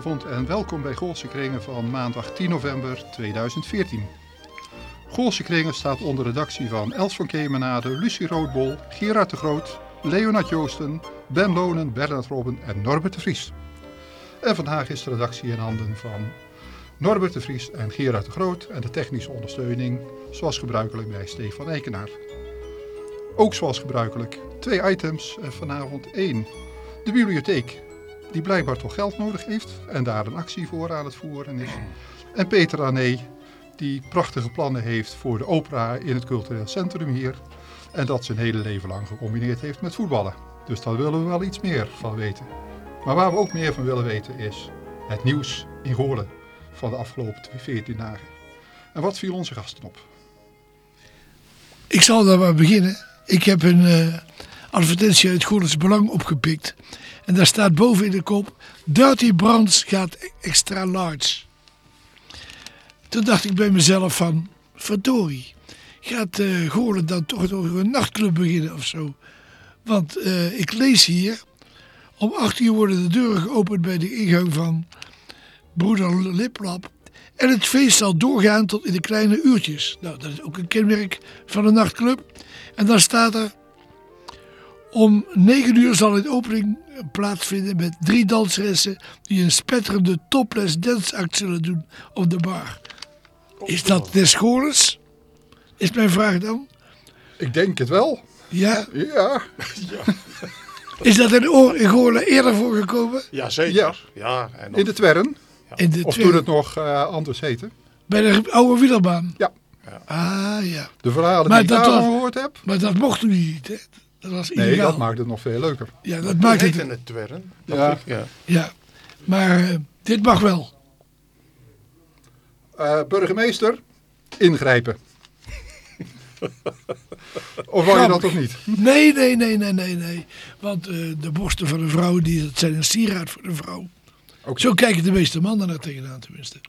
Goedenavond en welkom bij Goolse Kringen van maandag 10 november 2014. Goolse Kringen staat onder redactie van Els van Kemenade, Lucie Roodbol, Gerard de Groot, Leonard Joosten, Ben Lonen, Bernard Robben en Norbert de Vries. En vandaag is de redactie in handen van Norbert de Vries en Gerard de Groot en de technische ondersteuning zoals gebruikelijk bij Stefan Eikenaar. Ook zoals gebruikelijk twee items en vanavond één. De bibliotheek, die blijkbaar toch geld nodig heeft en daar een actie voor aan het voeren is. En Peter Ané, die prachtige plannen heeft voor de opera in het cultureel centrum hier. En dat zijn hele leven lang gecombineerd heeft met voetballen. Dus daar willen we wel iets meer van weten. Maar waar we ook meer van willen weten is het nieuws in Goorlen van de afgelopen 14 dagen. En wat viel onze gasten op? Ik zal daar maar beginnen. Ik heb een uh, advertentie uit Goorlense Belang opgepikt. En daar staat boven in de kop: Dirty Brands gaat extra large. Toen dacht ik bij mezelf van, verdorie, gaat uh, Goorlen dan toch nog een nachtclub beginnen of zo? Want uh, ik lees hier, om 8 uur worden de deuren geopend bij de ingang van Broeder Liplap. En het feest zal doorgaan tot in de kleine uurtjes. Nou, dat is ook een kenmerk van een nachtclub. En dan staat er, om 9 uur zal een opening plaatsvinden met drie danseressen die een spetterende topless dansact zullen doen op de bar. Is dat des Goorles? Is mijn vraag dan? Ik denk het wel. Ja? Ja. ja. Is dat in, Goorlen eerder voorgekomen? Ja, zeker. Ja. ja en In de Twerren. Ja. In de of toen het nog uh, anders heette. Bij de oude wielerbaan? Ja. ja. Ah, ja. De verhalen maar die ik daarvan gehoord heb. Maar dat mocht u niet, hè? Dat was nee, dat maakt het nog veel leuker. Ja, dat, dat maakt het... in het Twerren. Ja. ja. ja. Maar uh, dit mag wel. Uh, burgemeester, ingrijpen. of wou je dat toch niet? Nee, nee, nee, nee, nee, nee. Want uh, de borsten van een vrouw, die, dat zijn een sieraad voor een vrouw. Okay. Zo kijken de meeste mannen er tegenaan tenminste.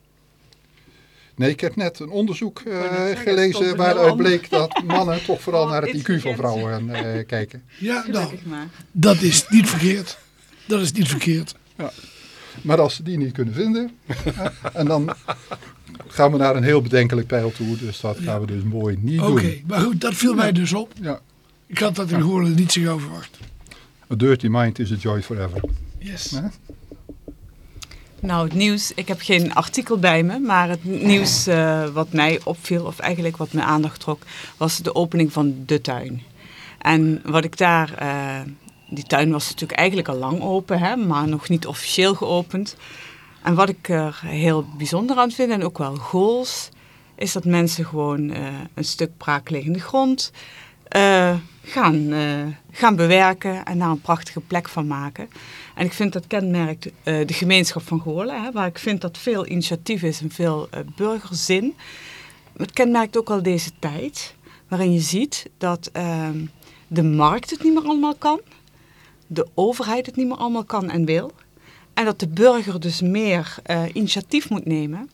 Nee, ik heb net een onderzoek uh, gelezen waaruit bleek dat mannen toch vooral naar het IQ van vrouwen uh, kijken. Ja, nou, dat is niet verkeerd. Dat is niet verkeerd. Ja. Maar als ze die niet kunnen vinden, en dan gaan we naar een heel bedenkelijk pijl toe. Dus dat gaan we dus mooi niet doen. Oké, maar goed, dat viel mij dus op. Ja. Ik had dat in ja. Goorlen niet zo gauw verwacht. A dirty mind is a joy forever. Yes. Nou, het nieuws, ik heb geen artikel bij me, maar het nieuws uh, wat mij opviel, of eigenlijk wat mijn aandacht trok, was de opening van de tuin. En wat ik daar, uh, die tuin was natuurlijk eigenlijk al lang open, hè, maar nog niet officieel geopend. En wat ik er heel bijzonder aan vind, en ook wel goals, is dat mensen gewoon uh, een stuk braakliggende grond gaan, gaan bewerken en daar een prachtige plek van maken. En ik vind dat kenmerkt uh, de gemeenschap van Goorlen, hè, waar ik vind dat veel initiatief is en veel burgerzin. Het kenmerkt ook al deze tijd, waarin je ziet dat uh, de markt het niet meer allemaal kan, de overheid het niet meer allemaal kan en wil. En dat de burger dus meer initiatief moet nemen.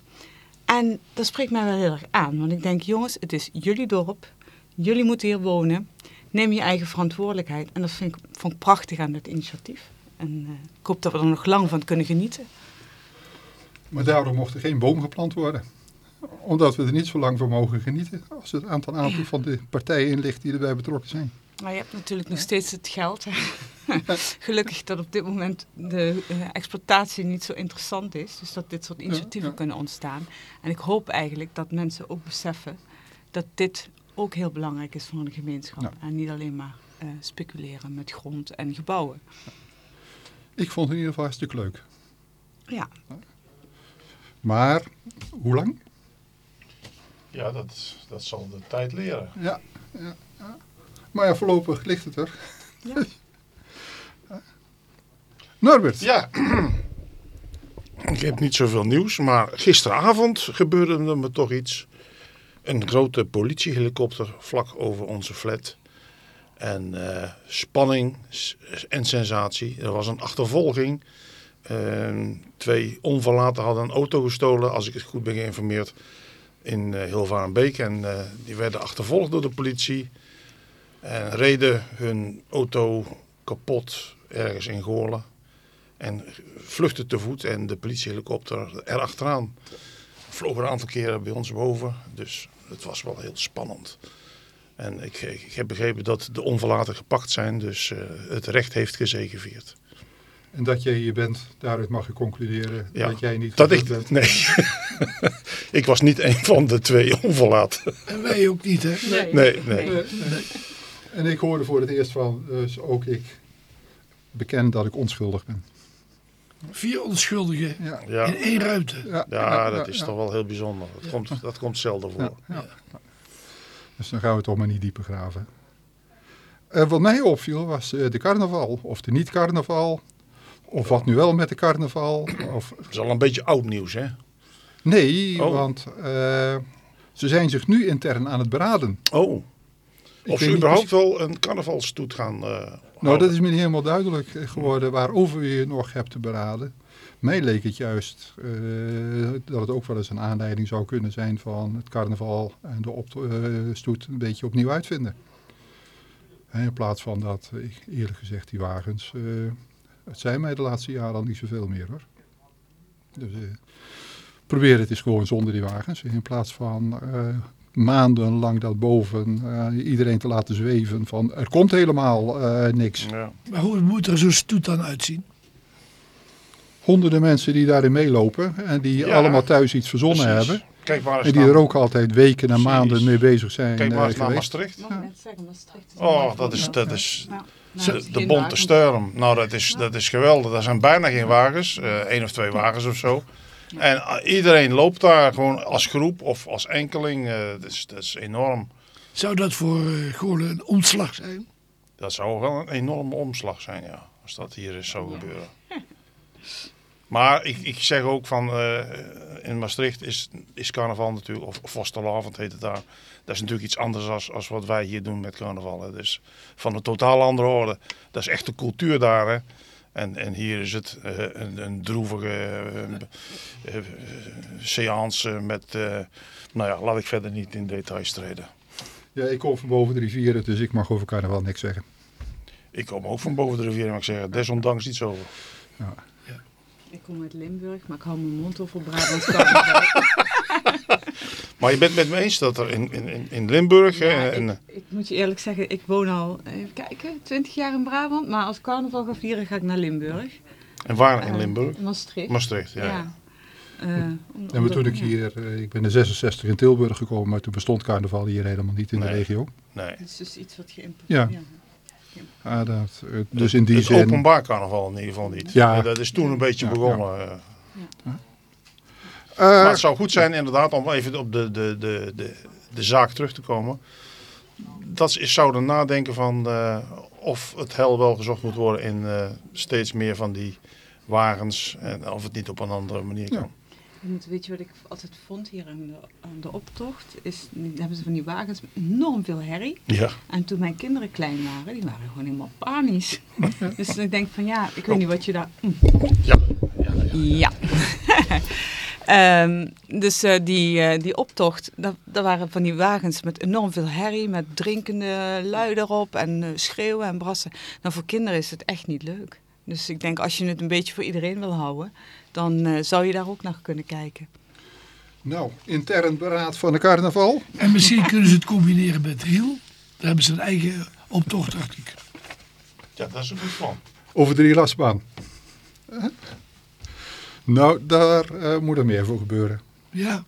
En dat spreekt mij wel heel erg aan, want ik denk, jongens, het is jullie dorp, jullie moeten hier wonen. Neem je eigen verantwoordelijkheid. En dat vind ik, vond ik prachtig aan het initiatief. En uh, ik hoop dat we er nog lang van kunnen genieten. Maar daarom mocht er geen boom geplant worden. Omdat we er niet zo lang van mogen genieten. Als het aantal aantal van de partijen in ligt die erbij betrokken zijn. Maar je hebt natuurlijk nog steeds het geld. Gelukkig dat op dit moment de uh, exploitatie niet zo interessant is. Dus dat dit soort initiatieven ja, ja. kunnen ontstaan. En ik hoop eigenlijk dat mensen ook beseffen dat dit ook heel belangrijk is voor een gemeenschap. Ja. En niet alleen maar uh, speculeren met grond en gebouwen. Ik vond het in ieder geval hartstikke leuk. Ja. Maar, hoe lang? Ja, dat, dat zal de tijd leren. Ja, ja, ja. maar ja, voorlopig ligt het er. Ja. Norbert. Ja. Ik heb niet zoveel nieuws, maar gisteravond gebeurde er me toch iets. Een grote politiehelikopter vlak over onze flat. En uh, spanning en sensatie. Er was een achtervolging. Uh, twee onverlaten hadden een auto gestolen, als ik het goed ben geïnformeerd, in uh, Hilvarenbeek. En uh, die werden achtervolgd door de politie. En reden hun auto kapot ergens in Goorlen. En vluchtte te voet en de politiehelikopter erachteraan. Vloog een aantal keren bij ons boven. Dus het was wel heel spannend. En ik, ik heb begrepen dat de onverlaten gepakt zijn. Dus uh, het recht heeft gezegevierd. En dat jij hier bent, daaruit mag je concluderen Ja, dat jij niet Dat ik, bent. nee, ik was niet een van de twee onverlaten. En wij ook niet, hè? Nee, nee. Nee, nee. En ik hoorde voor het eerst van, dus ook ik beken dat ik onschuldig ben. Vier onschuldigen Ja, in één ruimte. ja, ja dat is ja. toch wel heel bijzonder. Dat, komt, dat komt zelden voor. Ja, ja. Dus dan gaan we toch maar niet dieper graven. Eh, wat mij opviel was eh, de carnaval, of de niet-carnaval, of wat nu wel met de carnaval. Of... Dat is al een beetje oud nieuws, hè? Nee, Oh. want eh, ze zijn zich nu intern aan het beraden. Oh. Ik Of ze niet überhaupt wel een carnavalstoet gaan eh Nou, dat is me niet helemaal duidelijk eh, geworden waarover je nog hebt te beraden. Mij leek het juist eh, dat het ook wel eens een aanleiding zou kunnen zijn van het carnaval en de opstoet een beetje opnieuw uitvinden. En in plaats van dat, eerlijk gezegd, die wagens, eh, het zijn mij de laatste jaren al niet zoveel meer hoor. Dus eh, probeer het eens gewoon zonder die wagens. In plaats van eh, maandenlang dat boven eh, iedereen te laten zweven van er komt helemaal eh, niks. Ja. Maar hoe moet er zo'n stoet dan uitzien? honderden mensen die daarin meelopen en die Ja, allemaal thuis iets verzonnen Precies. hebben. Kijk maar eens En die naar, er ook altijd weken en Precies. maanden mee bezig zijn kijk maar eh, eens naar geweest. Maastricht. Is Oh, dat is, voorbeeld. dat is Ja. de, Nou, bonte sturm. Nou, dat is, dat is geweldig. Er zijn bijna geen wagens. eh één of twee wagens of zo. En eh, iedereen loopt daar gewoon als groep of als enkeling. eh, dat, is, dat is enorm. Zou dat voor eh Goorlen een omslag zijn? Dat zou wel een enorme omslag zijn, ja. Als dat hier is zou gebeuren. Maar ik, ik zeg ook van, in Maastricht is, is carnaval natuurlijk, of Vastelavond heet het daar. Dat is natuurlijk iets anders als, als wat wij hier doen met carnaval. Hè. Dus van een totaal andere orde. Dat is echt de cultuur daar. Hè. En, en hier is het eh, een, een droevige eh, seance met, eh, nou ja, laat ik verder niet in details treden. Ja, ik kom van boven de rivieren, dus ik mag over carnaval niks zeggen. Ik kom ook van boven de rivier, maar ik zeg er desondanks iets over. Ik kom uit Limburg, maar ik hou mijn mond over Brabants carnaval. Maar je bent met me eens dat er in, in, in Limburg... hè, Ja, en, ik, ik moet je eerlijk zeggen, ik woon al, even kijken, 20 jaar in Brabant. Maar als carnaval ga vieren, ga ik naar Limburg. en waar in Eh, Limburg? Maastricht. Maastricht, ja. ja. ja. Eh, En maar toen ik ja. hier, eh, ik ben in 66 in Tilburg gekomen, maar toen bestond carnaval hier helemaal niet in de regio. Nee. Het is dus iets wat geïmporteerd Ja. ja. Ah, dat, dus in die het zin, openbaar carnaval in ieder geval niet. Ja. Dat is toen een beetje Ja, begonnen. eh. Eh, Maar het zou goed zijn inderdaad om even op de, de, de, de, de zaak terug te komen. Dat eens zouden nadenken van eh, of het hel wel gezocht moet worden in eh, steeds meer van die wagens. En of het niet op een andere manier kan. Je moet- Weet je wat ik altijd vond hier aan de, aan de optocht? Is, hebben ze van die wagens enorm veel herrie. Ja. En toen mijn kinderen klein waren, die waren gewoon helemaal panisch. dus ik denk van ja, ik weet niet wat je daar... Ja. ja, ja. Ja. Ehm, dus eh, die, eh, die optocht, dat, dat waren van die wagens met enorm veel herrie, met drinkende lui erop en eh, schreeuwen en brassen. Nou, voor kinderen is het echt niet leuk. Dus ik denk, als je het een beetje voor iedereen wil houden, dan eh, zou je daar ook naar kunnen kijken. nou, intern beraad van de carnaval. En misschien kunnen ze het combineren met Riel. Daar hebben ze een eigen optocht, dacht ik. ja, dat is een goed plan. Over de Rielasbaan. Nou, daar eh, moet er meer voor gebeuren. Ja,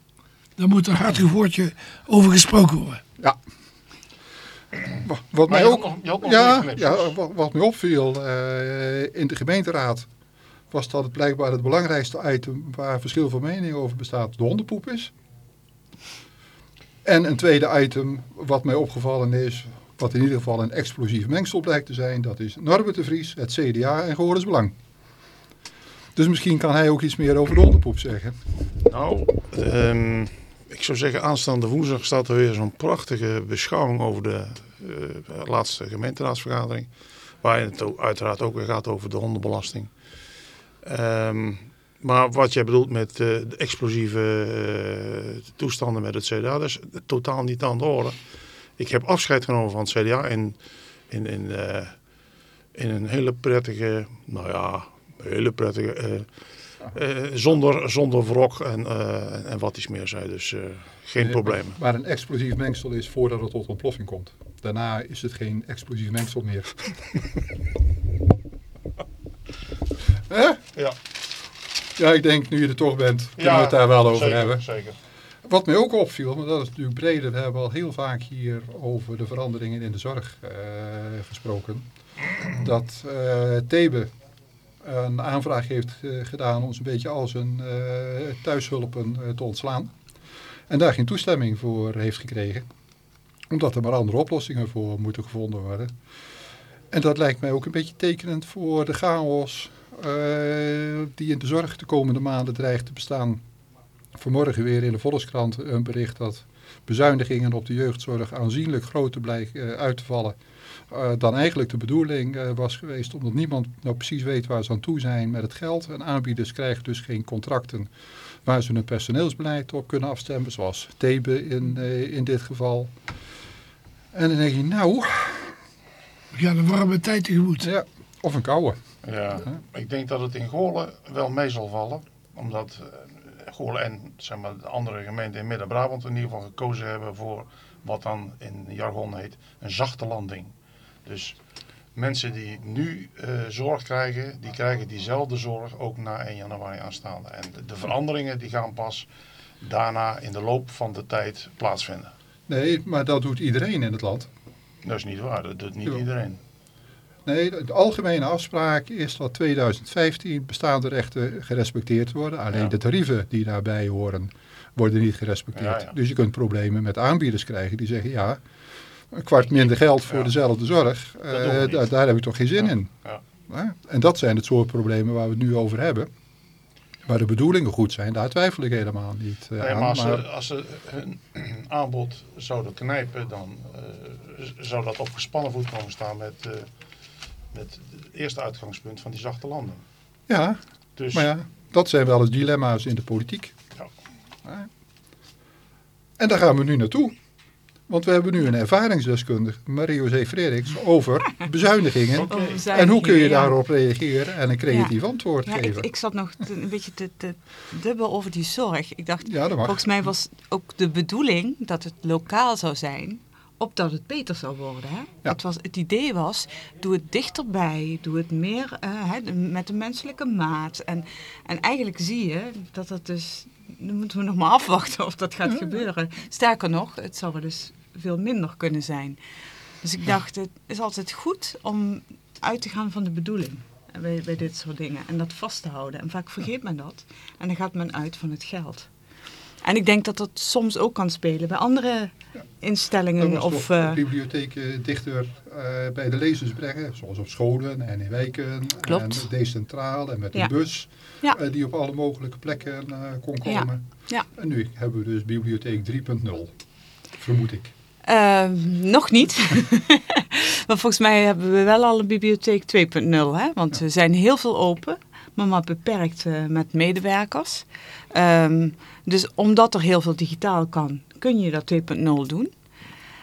daar moet een hartig woordje over gesproken worden. Ja. Wa- Wat mij ook, nog- je had nog ja, ja, wat, wat mij opviel eh, in de gemeenteraad was dat het blijkbaar het belangrijkste item waar verschil van mening over bestaat de hondenpoep is. En een tweede item wat mij opgevallen is, wat in ieder geval een explosief mengsel blijkt te zijn, dat is Norbert de Vries, het CDA en Goris Belang. Dus misschien kan hij ook iets meer over de hondenpoep zeggen. Nou, ehm, ik zou zeggen, aanstaande woensdag staat er weer zo'n prachtige beschouwing over de eh, laatste gemeenteraadsvergadering. Waarin het uiteraard ook weer gaat over de hondenbelasting. Ehm, maar wat jij bedoelt met eh, de explosieve eh, toestanden met het CDA, dat is totaal niet aan de orde. Ik heb afscheid genomen van het CDA in, in, in, in een hele prettige, nou ja, hele prettige. eh, eh, zonder, zonder wrok en, eh, en wat iets meer zei. Dus geen Nee, problemen. Waar een explosief mengsel is voordat het tot ontploffing komt. Daarna is het geen explosief mengsel meer. Hè? Ja, Ja, ik denk nu je er toch bent, kunnen we het daar wel over zeker, hebben. Zeker. Wat mij ook opviel, maar dat is natuurlijk breder, we hebben al heel vaak hier over de veranderingen in de zorg gesproken. Dat Thebe een aanvraag heeft eh, gedaan om een beetje al zijn eh, thuishulpen eh, te ontslaan. En daar geen toestemming voor heeft gekregen. Omdat er maar andere oplossingen voor moeten gevonden worden. En dat lijkt mij ook een beetje tekenend voor de chaos die in de zorg de komende maanden dreigt te bestaan. Vanmorgen weer in de Volkskrant een bericht dat bezuinigingen op de jeugdzorg aanzienlijk groter blijken uit te vallen eh, dan eigenlijk de bedoeling eh, was geweest. Omdat niemand nou precies weet waar ze aan toe zijn met het geld. En aanbieders krijgen dus geen contracten waar ze hun personeelsbeleid op kunnen afstemmen. Zoals Thebe in, eh, in dit geval. En dan denk je, nou, gaan een warme tijd tegemoet. ja, of een koude. Ja, ik denk dat het in Goorlen wel mee zal vallen. Omdat eh, Goorlen en zeg maar, de andere gemeenten in Midden-Brabant in ieder geval gekozen hebben voor wat dan in jargon heet een zachte landing. Dus mensen die nu eh, zorg krijgen, die krijgen diezelfde zorg ook na 1 januari aanstaande. En de, de veranderingen die gaan pas daarna in de loop van de tijd plaatsvinden. Nee, maar dat doet iedereen in het land. Dat is niet waar, dat doet niet iedereen. Nee, de algemene afspraak is dat 2015 bestaande rechten gerespecteerd worden. Alleen Ja. de tarieven die daarbij horen, worden niet gerespecteerd. Ja, ja. Dus je kunt problemen met aanbieders krijgen die zeggen, ja, een kwart minder geld voor dezelfde zorg, eh, daar, heb ik toch geen zin in. En dat zijn het soort problemen waar we het nu over hebben. Waar de bedoelingen goed zijn, daar twijfel ik helemaal niet eh, Nee, maar als, maar- ze, als ze hun aanbod zouden knijpen, dan eh, zou dat op gespannen voet komen staan met, met het eerste uitgangspunt van die zachte landen. ja, Dus maar ja, dat zijn wel eens dilemma's in de politiek. Ja. Ja. En daar gaan we nu naartoe. Want we hebben nu een ervaringsdeskundige, Marie-José Frederiks, over bezuinigingen. En hoe kun je daarop reageren en een creatief antwoord Ja, ik, geven? ik zat nog te- een beetje te, te dubbel over die zorg. Ik dacht, ja, volgens mij was ook de bedoeling dat het lokaal zou zijn, opdat het beter zou worden. Hè? Ja. Het, was, het idee was, doe het dichterbij, doe het meer eh, hè, met de menselijke maat. En, en eigenlijk zie je dat dat dus, dan moeten we nog maar afwachten of dat gaat gebeuren. Sterker nog, het zou wel eens veel minder kunnen zijn. Dus ik dacht, het is altijd goed om uit te gaan van de bedoeling bij, bij dit soort dingen. En dat vast te houden. En vaak vergeet men dat. En dan gaat men uit van het geld. En ik denk dat dat soms ook kan spelen bij andere Er instellingen. Of, eh, bibliotheken dichter eh, bij de lezers brengen, zoals op scholen en in wijken. Klopt. En decentraal en met een bus Ja. eh, die op alle mogelijke plekken eh, kon komen. Ja. En nu hebben we dus bibliotheek 3.0, vermoed ik. eh, nog niet. maar volgens mij hebben we wel al een bibliotheek 2.0. Hè? Want we zijn heel veel open, maar beperkt eh, met medewerkers. Ehm, dus omdat er heel veel digitaal kan, kun je dat 2.0 doen.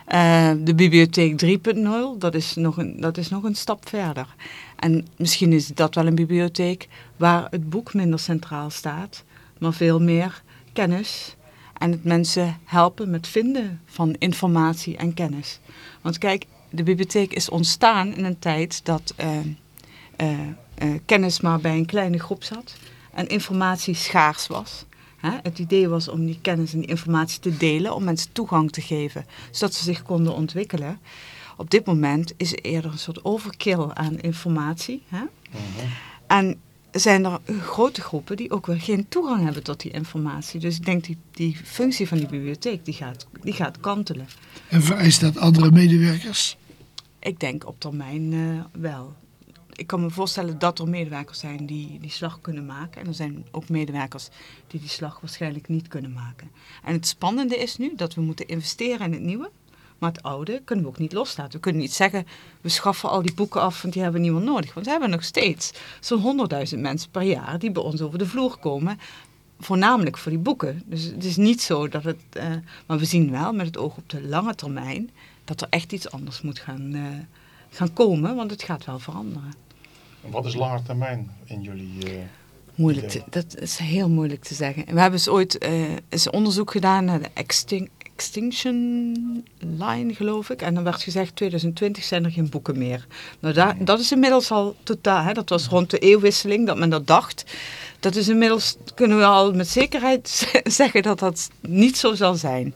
Eh, de bibliotheek 3.0, dat, is nog een- dat is nog een stap verder. En misschien is dat wel een bibliotheek waar het boek minder centraal staat, maar veel meer kennis en het mensen helpen met vinden van informatie en kennis. Want kijk, de bibliotheek is ontstaan in een tijd dat eh, kennis maar bij een kleine groep zat en informatie schaars was. Hè? Het idee was om die kennis en die informatie te delen, om mensen toegang te geven, zodat ze zich konden ontwikkelen. Op dit moment is er eerder een soort overkill aan informatie. Hè? En zijn er grote groepen die ook weer geen toegang hebben tot die informatie. Dus ik denk die, die functie van die bibliotheek die gaat, die gaat kantelen. En vereist dat andere medewerkers? Ik denk op termijn eh, wel. Ik kan me voorstellen dat er medewerkers zijn die die slag kunnen maken. En er zijn ook medewerkers die die slag waarschijnlijk niet kunnen maken. En het spannende is nu dat we moeten investeren in het nieuwe. Maar het oude kunnen we ook niet loslaten. We kunnen niet zeggen, we schaffen al die boeken af, want die hebben we niet meer nodig. Want we hebben nog steeds zo'n 100.000 mensen per jaar die bij ons over de vloer komen. Voornamelijk voor die boeken. Dus het is niet zo dat het... eh, maar we zien wel met het oog op de lange termijn dat er echt iets anders moet gaan, eh, gaan komen. Want het gaat wel veranderen. Wat is lange termijn in jullie... Uh, moeilijk te, dat is heel moeilijk te zeggen. We hebben eens ooit uh, eens onderzoek gedaan naar de extinct, Extinction Line, geloof ik. En dan werd gezegd, 2020 zijn er geen boeken meer. Nou, daar, dat is inmiddels al totaal, hè, dat was rond de eeuwwisseling dat men dat dacht. Dat is inmiddels, kunnen we al met zekerheid zeggen dat dat niet zo zal zijn.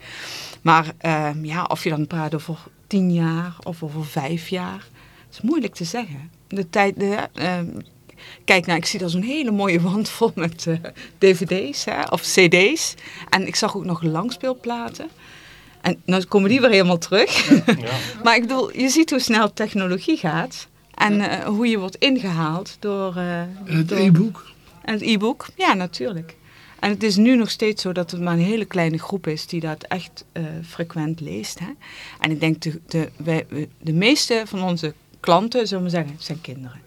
Maar uh, ja, of je dan praat over tien jaar of over vijf jaar, is moeilijk te zeggen. De tijd, de, uh, kijk, nou, ik zie daar zo'n hele mooie wand vol met uh, dvd's hè, of cd's. En ik zag ook nog langspeelplaten. En nou komen die weer helemaal terug. Ja. maar ik bedoel, je ziet hoe snel technologie gaat. En uh, hoe je wordt ingehaald door... Uh, het e-book? En het e-book, ja, natuurlijk. En het is nu nog steeds zo dat het maar een hele kleine groep is die dat echt uh, frequent leest. Hè? En ik denk, de, de, wij, de meeste van onze klanten, zullen we zeggen, zijn kinderen.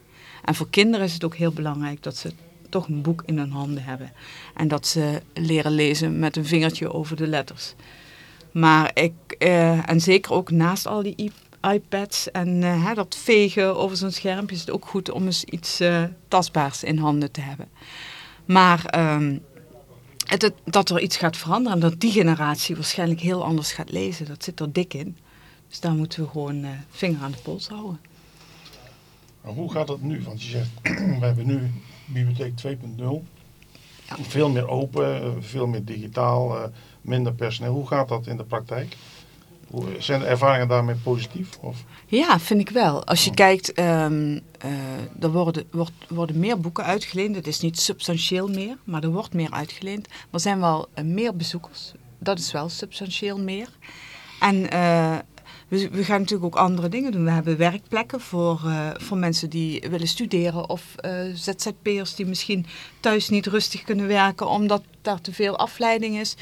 En voor kinderen is het ook heel belangrijk dat ze toch een boek in hun handen hebben. En dat ze leren lezen met een vingertje over de letters. Maar ik, uh, en zeker ook naast al die iPads en uh, dat vegen over zo'n schermpje is het ook goed om eens iets uh, tastbaars in handen te hebben. Maar um, het, dat er iets gaat veranderen en dat die generatie waarschijnlijk heel anders gaat lezen, dat zit er dik in. Dus daar moeten we gewoon vinger aan de pols houden. Maar hoe gaat dat nu? Want je zegt, we hebben nu bibliotheek 2.0. Ja. Veel meer open, veel meer digitaal minder personeel. Hoe gaat dat in de praktijk? Zijn de ervaringen daarmee positief? Of? Ja, vind ik wel. Als je oh. kijkt, um, uh, er worden, wordt, worden meer boeken uitgeleend. Het is niet substantieel meer, maar er wordt meer uitgeleend. Er zijn wel uh, meer bezoekers. Dat is wel substantieel meer. En uh, we, we, gaan natuurlijk ook andere dingen doen. We hebben werkplekken voor, voor mensen die willen studeren. Of ZZP'ers die misschien thuis niet rustig kunnen werken omdat daar te veel afleiding is.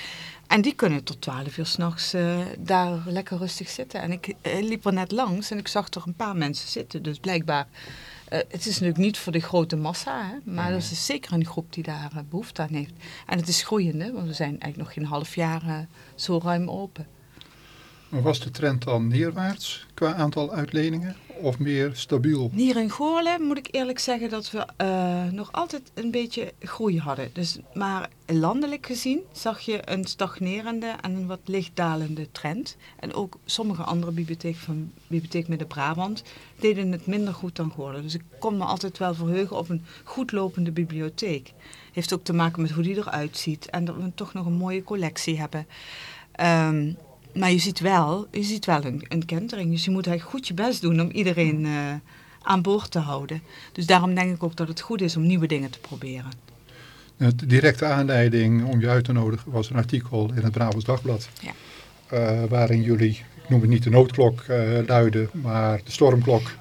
En die kunnen tot twaalf uur s'nachts uh, daar lekker rustig zitten. En ik liep er net langs en ik zag toch een paar mensen zitten. Dus blijkbaar, het is natuurlijk niet voor de grote massa, hè, maar er is zeker een groep die daar behoefte aan heeft. En het is groeiende, want we zijn eigenlijk nog geen half jaar zo ruim open. Maar was de trend dan neerwaarts qua aantal uitleningen of meer stabiel? Hier in Goorlen moet ik eerlijk zeggen dat we uh, nog altijd een beetje groei hadden. Dus, maar landelijk gezien zag je een stagnerende en een wat lichtdalende trend. En ook sommige andere bibliotheken van Bibliotheek Midden-Brabant deden het minder goed dan Goorlen. Dus ik kon me altijd wel verheugen op een goed lopende bibliotheek. Heeft ook te maken met hoe die eruit ziet en dat we toch nog een mooie collectie hebben. Um, maar je ziet wel, je ziet wel een, een kentering. Dus je moet eigenlijk goed je best doen om iedereen uh, aan boord te houden. Dus daarom denk ik ook dat het goed is om nieuwe dingen te proberen. De directe aanleiding om je uit te nodigen was een artikel in het Brabants Dagblad. Ja. Uh, waarin jullie, ik noem het niet de noodklok uh, luiden, maar de stormklok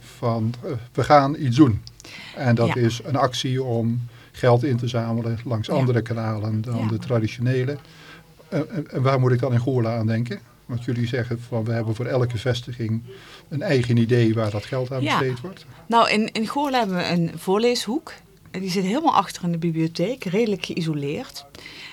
van we gaan iets doen. En dat ja. is een actie om geld in te zamelen langs ja. andere kanalen dan de traditionele. En, en, waar moet ik dan in Goorla aan denken? Want jullie zeggen van we hebben voor elke vestiging een eigen idee waar dat geld aan besteed ja. wordt. Nou, in, in Goorla hebben we een voorleeshoek. Die zit helemaal achter in de bibliotheek, redelijk geïsoleerd.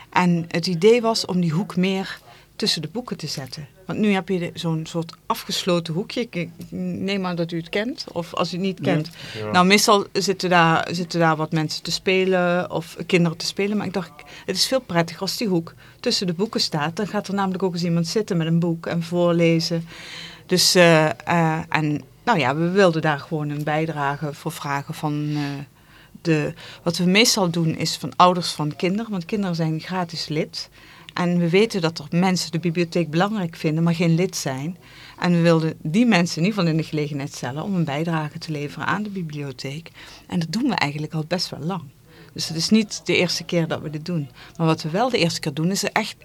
En het idee was om die hoek meer tussen de boeken te zetten. Want nu heb je zo'n soort afgesloten hoekje. Ik neem aan dat u het kent. Of als u het niet kent. Ja. Nou, meestal zitten daar, zitten daar wat mensen te spelen. Of kinderen te spelen. Maar ik dacht, het is veel prettiger als die hoek tussen de boeken staat. Dan gaat er namelijk ook eens iemand zitten met een boek en voorlezen. Dus, uh, uh, en nou ja, we wilden daar gewoon een bijdrage voor vragen van... Uh, de, wat we meestal doen is van ouders van kinderen. Want kinderen zijn gratis lid. En we weten dat er mensen de bibliotheek belangrijk vinden, maar geen lid zijn. En we wilden die mensen in ieder geval in de gelegenheid stellen om een bijdrage te leveren aan de bibliotheek. En dat doen we eigenlijk al best wel lang. Dus het is niet de eerste keer dat we dit doen. Maar wat we wel de eerste keer doen, is er echt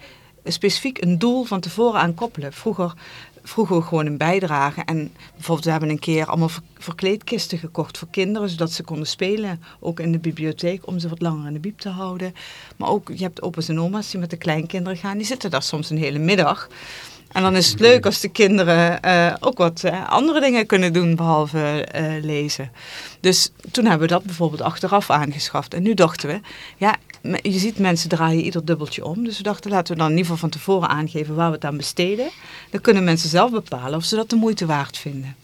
specifiek een doel van tevoren aan koppelen. Vroeger vroegen we gewoon een bijdrage. En bijvoorbeeld, we hebben een keer allemaal verkleedkisten gekocht voor kinderen, zodat ze konden spelen, ook in de bibliotheek, om ze wat langer in de biep te houden. Maar ook, je hebt opa's en oma's die met de kleinkinderen gaan, die zitten daar soms een hele middag. En dan is het leuk als de kinderen uh, ook wat uh, andere dingen kunnen doen behalve uh, lezen. Dus toen hebben we dat bijvoorbeeld achteraf aangeschaft. En nu dachten we, ja, je ziet mensen draaien ieder dubbeltje om. Dus we dachten, laten we dan in ieder geval van tevoren aangeven waar we het aan besteden. Dan kunnen mensen zelf bepalen of ze dat de moeite waard vinden.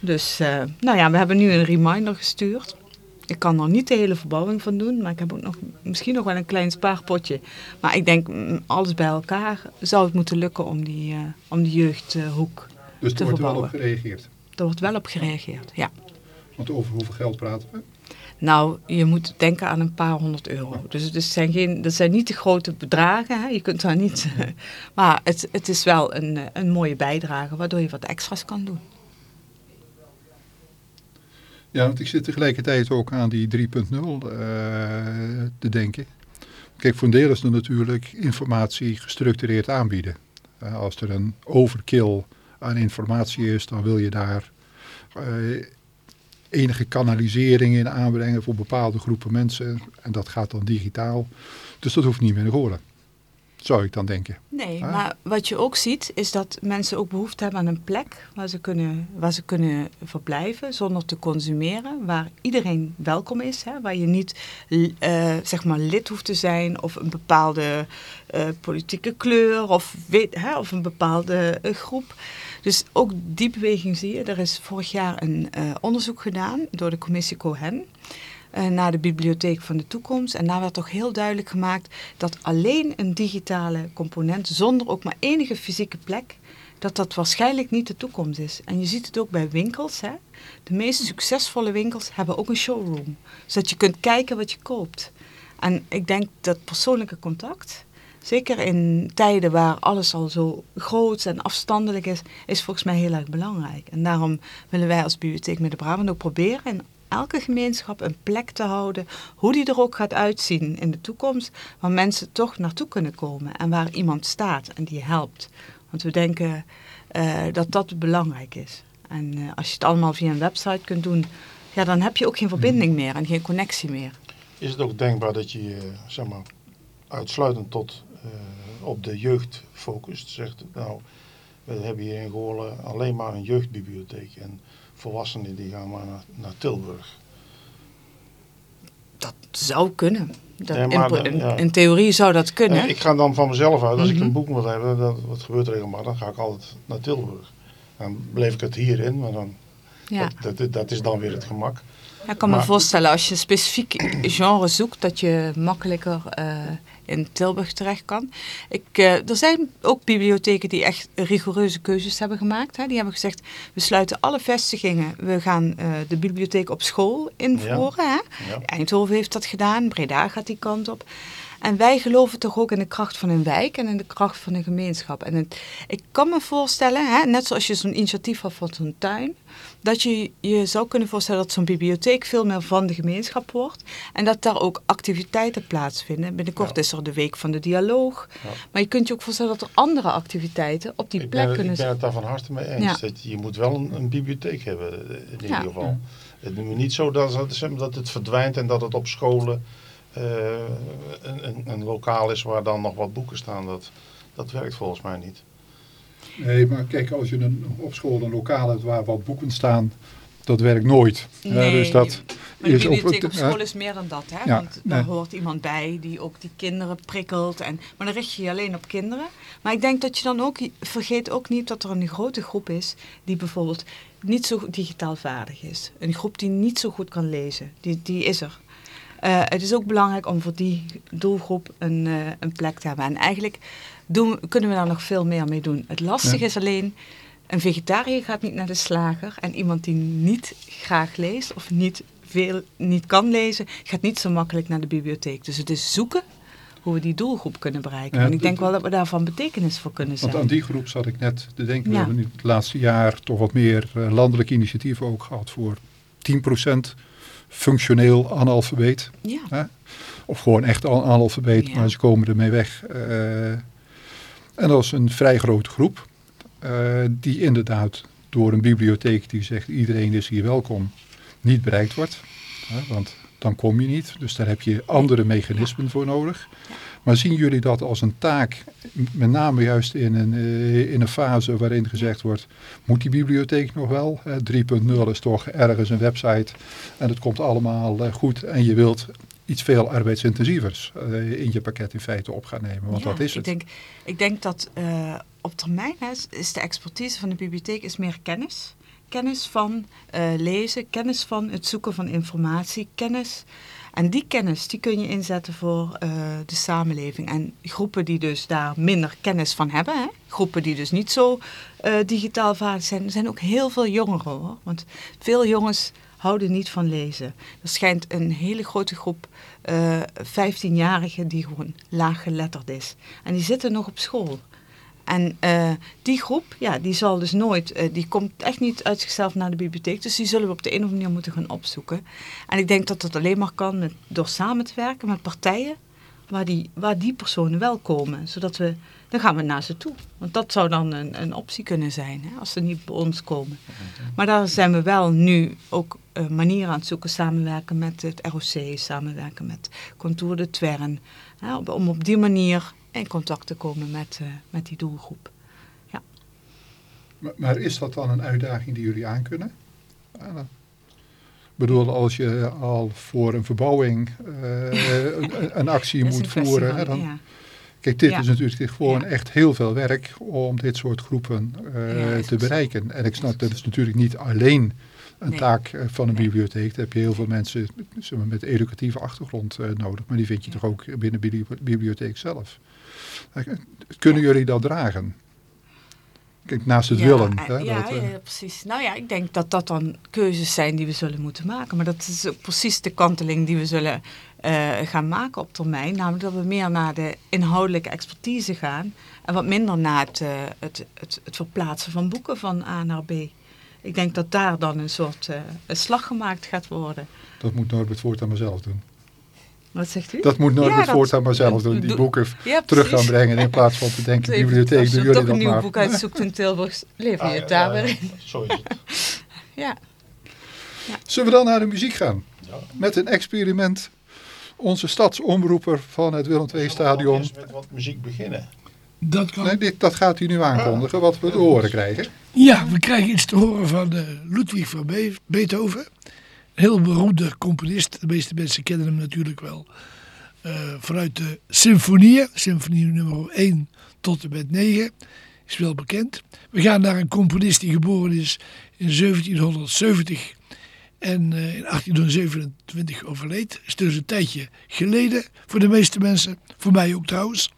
Dus nou ja, we hebben nu een reminder gestuurd. Ik kan er niet de hele verbouwing van doen, maar ik heb ook nog, misschien nog wel een klein spaarpotje. Maar ik denk, mm, alles bij elkaar zou het moeten lukken om die, uh, om die jeugdhoek dus te verbouwen. Dus er wordt wel op gereageerd? Er wordt wel op gereageerd, ja. Want over hoeveel geld praten we? Nou, je moet denken aan een paar honderd euro. Dus het zijn, geen, dat zijn niet de grote bedragen. Hè? Je kunt daar niet. maar het, het is wel een, een mooie bijdrage, waardoor je wat extra's kan doen. Ja, want ik zit tegelijkertijd ook aan die 3.0 uh, te denken. Kijk, voor een deel is er natuurlijk informatie gestructureerd aanbieden. Uh, als er een overkill aan informatie is, dan wil je daar uh, enige kanalisering in aanbrengen voor bepaalde groepen mensen. En dat gaat dan digitaal. Dus dat hoeft niet meer te horen. Zou ik dan denken. Nee, ah. maar wat je ook ziet is dat mensen ook behoefte hebben aan een plek waar ze kunnen, waar ze kunnen verblijven zonder te consumeren. Waar iedereen welkom is. Hè, waar je niet uh, zeg maar lid hoeft te zijn of een bepaalde uh, politieke kleur of, weet, hè, of een bepaalde uh, groep. Dus ook die beweging zie je. Er is vorig jaar een onderzoek gedaan door de commissie Cohen naar de bibliotheek van de toekomst. En daar werd toch heel duidelijk gemaakt dat alleen een digitale component, zonder ook maar enige fysieke plek, dat dat waarschijnlijk niet de toekomst is. En je ziet het ook bij winkels. Hè? De meest succesvolle winkels hebben ook een showroom. Zodat je kunt kijken wat je koopt. En ik denk dat persoonlijke contact, zeker in tijden waar alles al zo groot en afstandelijk is, is volgens mij heel erg belangrijk. En daarom willen wij als Bibliotheek met de Brabant ook proberen in elke gemeenschap een plek te houden, hoe die er ook gaat uitzien in de toekomst, waar mensen toch naartoe kunnen komen en waar iemand staat en die helpt. Want we denken uh, dat dat belangrijk is. En uh, als je het allemaal via een website kunt doen, ja, dan heb je ook geen verbinding meer en geen connectie meer. Is het ook denkbaar dat je, uh, zeg maar, uitsluitend tot op de jeugd focust? Zegt, nou, we hebben hier in Goorlen alleen maar een jeugdbibliotheek en volwassenen die gaan maar naar, naar Tilburg. Dat zou kunnen. Dat ja, in, in, ja. in, theorie zou dat kunnen. Nee, ik ga dan van mezelf uit. Als mm -hmm. ik een boek wil hebben, dat, wat gebeurt regelmatig, dan ga ik altijd naar Tilburg. Dan bleef ik het hierin, maar dan, ja. dat, dat, dat is dan weer het gemak. Ja, ik kan maar, me voorstellen, als je een specifiek genre zoekt, dat je makkelijker uh, in Tilburg terecht kan. Ik, uh, er zijn ook bibliotheken die echt rigoureuze keuzes hebben gemaakt. Hè. Die hebben gezegd, we sluiten alle vestigingen. We gaan uh, de bibliotheek op school invoeren. Ja. Hè. Ja. Eindhoven heeft dat gedaan, Breda gaat die kant op. En wij geloven toch ook in de kracht van een wijk en in de kracht van een gemeenschap. En het, ik kan me voorstellen, hè, net zoals je zo'n initiatief had voor zo'n tuin, dat je je zou kunnen voorstellen dat zo'n bibliotheek veel meer van de gemeenschap wordt. En dat daar ook activiteiten plaatsvinden. Binnenkort ja. is er de Week van de Dialoog. Ja. Maar je kunt je ook voorstellen dat er andere activiteiten op die ik plek ben, kunnen zijn. Ik ben het daar van harte mee eens. Dat je moet wel een, een bibliotheek hebben, in ieder geval. Het is niet zo dat, dat het verdwijnt en dat het op scholen uh, een, een, een, lokaal is waar dan nog wat boeken staan. Dat, dat werkt volgens mij niet. Nee, maar kijk, als je een, op school een lokaal hebt waar wat boeken staan, dat werkt nooit. Nee, dus dat maar bibliotheek op, op school is meer dan dat. Hè? Ja, Want daar nee. hoort iemand bij die ook die kinderen prikkelt. En, maar dan richt je je alleen op kinderen. Maar ik denk dat je dan ook, vergeet ook niet dat er een grote groep is die bijvoorbeeld niet zo digitaal vaardig is. Een groep die niet zo goed kan lezen. Die, die is er. Uh, het is ook belangrijk om voor die doelgroep een, uh, een plek te hebben. En eigenlijk doen, kunnen we daar nog veel meer mee doen. Het lastige ja. is alleen, een vegetariër gaat niet naar de slager. En iemand die niet graag leest of niet, veel, niet kan lezen, gaat niet zo makkelijk naar de bibliotheek. Dus het is zoeken hoe we die doelgroep kunnen bereiken. Ja, en ik denk wel dat we daar van betekenis voor kunnen zijn. Want aan die groep zat ik net te denken. Ja. We hebben nu het laatste jaar toch wat meer uh, landelijke initiatieven ook gehad voor 10% functioneel analfabeet. Ja. Hè? Of gewoon echt analfabeet, ja. maar ze komen ermee weg. Uh, en dat is een vrij grote groep. Uh, die inderdaad door een bibliotheek die zegt iedereen is hier welkom, niet bereikt wordt. Hè? Want dan kom je niet. Dus daar heb je andere mechanismen ja. voor nodig. Maar zien jullie dat als een taak, met name juist in een, uh, in een fase waarin gezegd wordt, moet die bibliotheek nog wel? 3.0 is toch ergens een website en het komt allemaal uh, goed en je wilt iets veel arbeidsintensivers uh, in je pakket in feite op gaan nemen, want ja, dat is het. Ik denk, ik denk dat op termijn hè, is de expertise van de bibliotheek is meer kennis kennis van eh, lezen, kennis van het zoeken van informatie, kennis. En die kennis die kun je inzetten voor eh, de samenleving. En groepen die dus daar minder kennis van hebben, hè? groepen die dus niet zo eh, digitaal vaardig zijn, er zijn ook heel veel jongeren hoor. Want veel jongens houden niet van lezen. Er schijnt een hele grote groep uh, 15-jarigen die gewoon laaggeletterd is. En die zitten nog op school. En uh, die groep, ja, die zal dus nooit, uh, die komt echt niet uit zichzelf naar de bibliotheek. Dus die zullen we op de een of andere manier moeten gaan opzoeken. En ik denk dat dat alleen maar kan door samen te werken met partijen waar die, waar die personen wel komen. Zodat we, dan gaan we naar ze toe. Want dat zou dan een, een optie kunnen zijn, hè, als ze niet bij ons komen. Maar daar zijn we wel nu ook uh, manieren aan het zoeken. Samenwerken met het ROC, samenwerken met Contour de Twern. Hè, om op die manier in contact te komen met, uh, met die doelgroep. Ja. Maar, maar, is dat dan een uitdaging die jullie aankunnen? Uh, ik bedoel, als je al voor een verbouwing uh, een, een, actie moet voeren, hè, dan... Ja. Kijk, dit ja. is natuurlijk gewoon ja. echt heel veel werk om dit soort groepen te bereiken. En ik snap, dat is natuurlijk niet alleen een nee. taak van een bibliotheek. Daar heb je heel veel mensen zeg maar, met educatieve achtergrond nodig. Maar die vind je toch ook binnen de bibliotheek zelf. Kunnen jullie dat dragen? Kijk, naast het ja, willen. Hè, ja, dat, uh... ja, precies. Nou ja, ik denk dat dat dan keuzes zijn die we zullen moeten maken. Maar dat is ook precies de kanteling die we zullen uh, gaan maken op termijn. Namelijk dat we meer naar de inhoudelijke expertise gaan. En wat minder naar het, uh, het, het, het, verplaatsen van boeken van A naar B. Ik denk dat daar dan een soort een slag gemaakt gaat worden. Dat moet Norbert voortaan mezelf doen. Wat zegt u? Dat moet Norbert ja, voortaan maar zelf doen. Die boeken ja, terug gaan brengen in plaats van te denken, bibliotheek, doen jullie dat maar. Als je toch een nieuw boek uitzoekt in Tilburg, lever je ah, het daar weer in. Zo is het. ja. Zullen we dan naar de muziek gaan? Met een experiment. Onze stadsomroeper van het Willem II Stadion. met wat muziek beginnen. Dat, kan. Nee, dit, dat gaat hij nu aankondigen, wat we te horen krijgen. Ja, we krijgen iets te horen van uh, Ludwig van Be Beethoven heel beroemde componist. De meeste mensen kennen hem natuurlijk wel. Uh, vanuit de symfonieën, symfonie nummer 1 tot en met 9, is wel bekend. We gaan naar een componist die geboren is in 1770 en uh, in 1827 overleed. Is dus een tijdje geleden voor de meeste mensen, voor mij ook trouwens.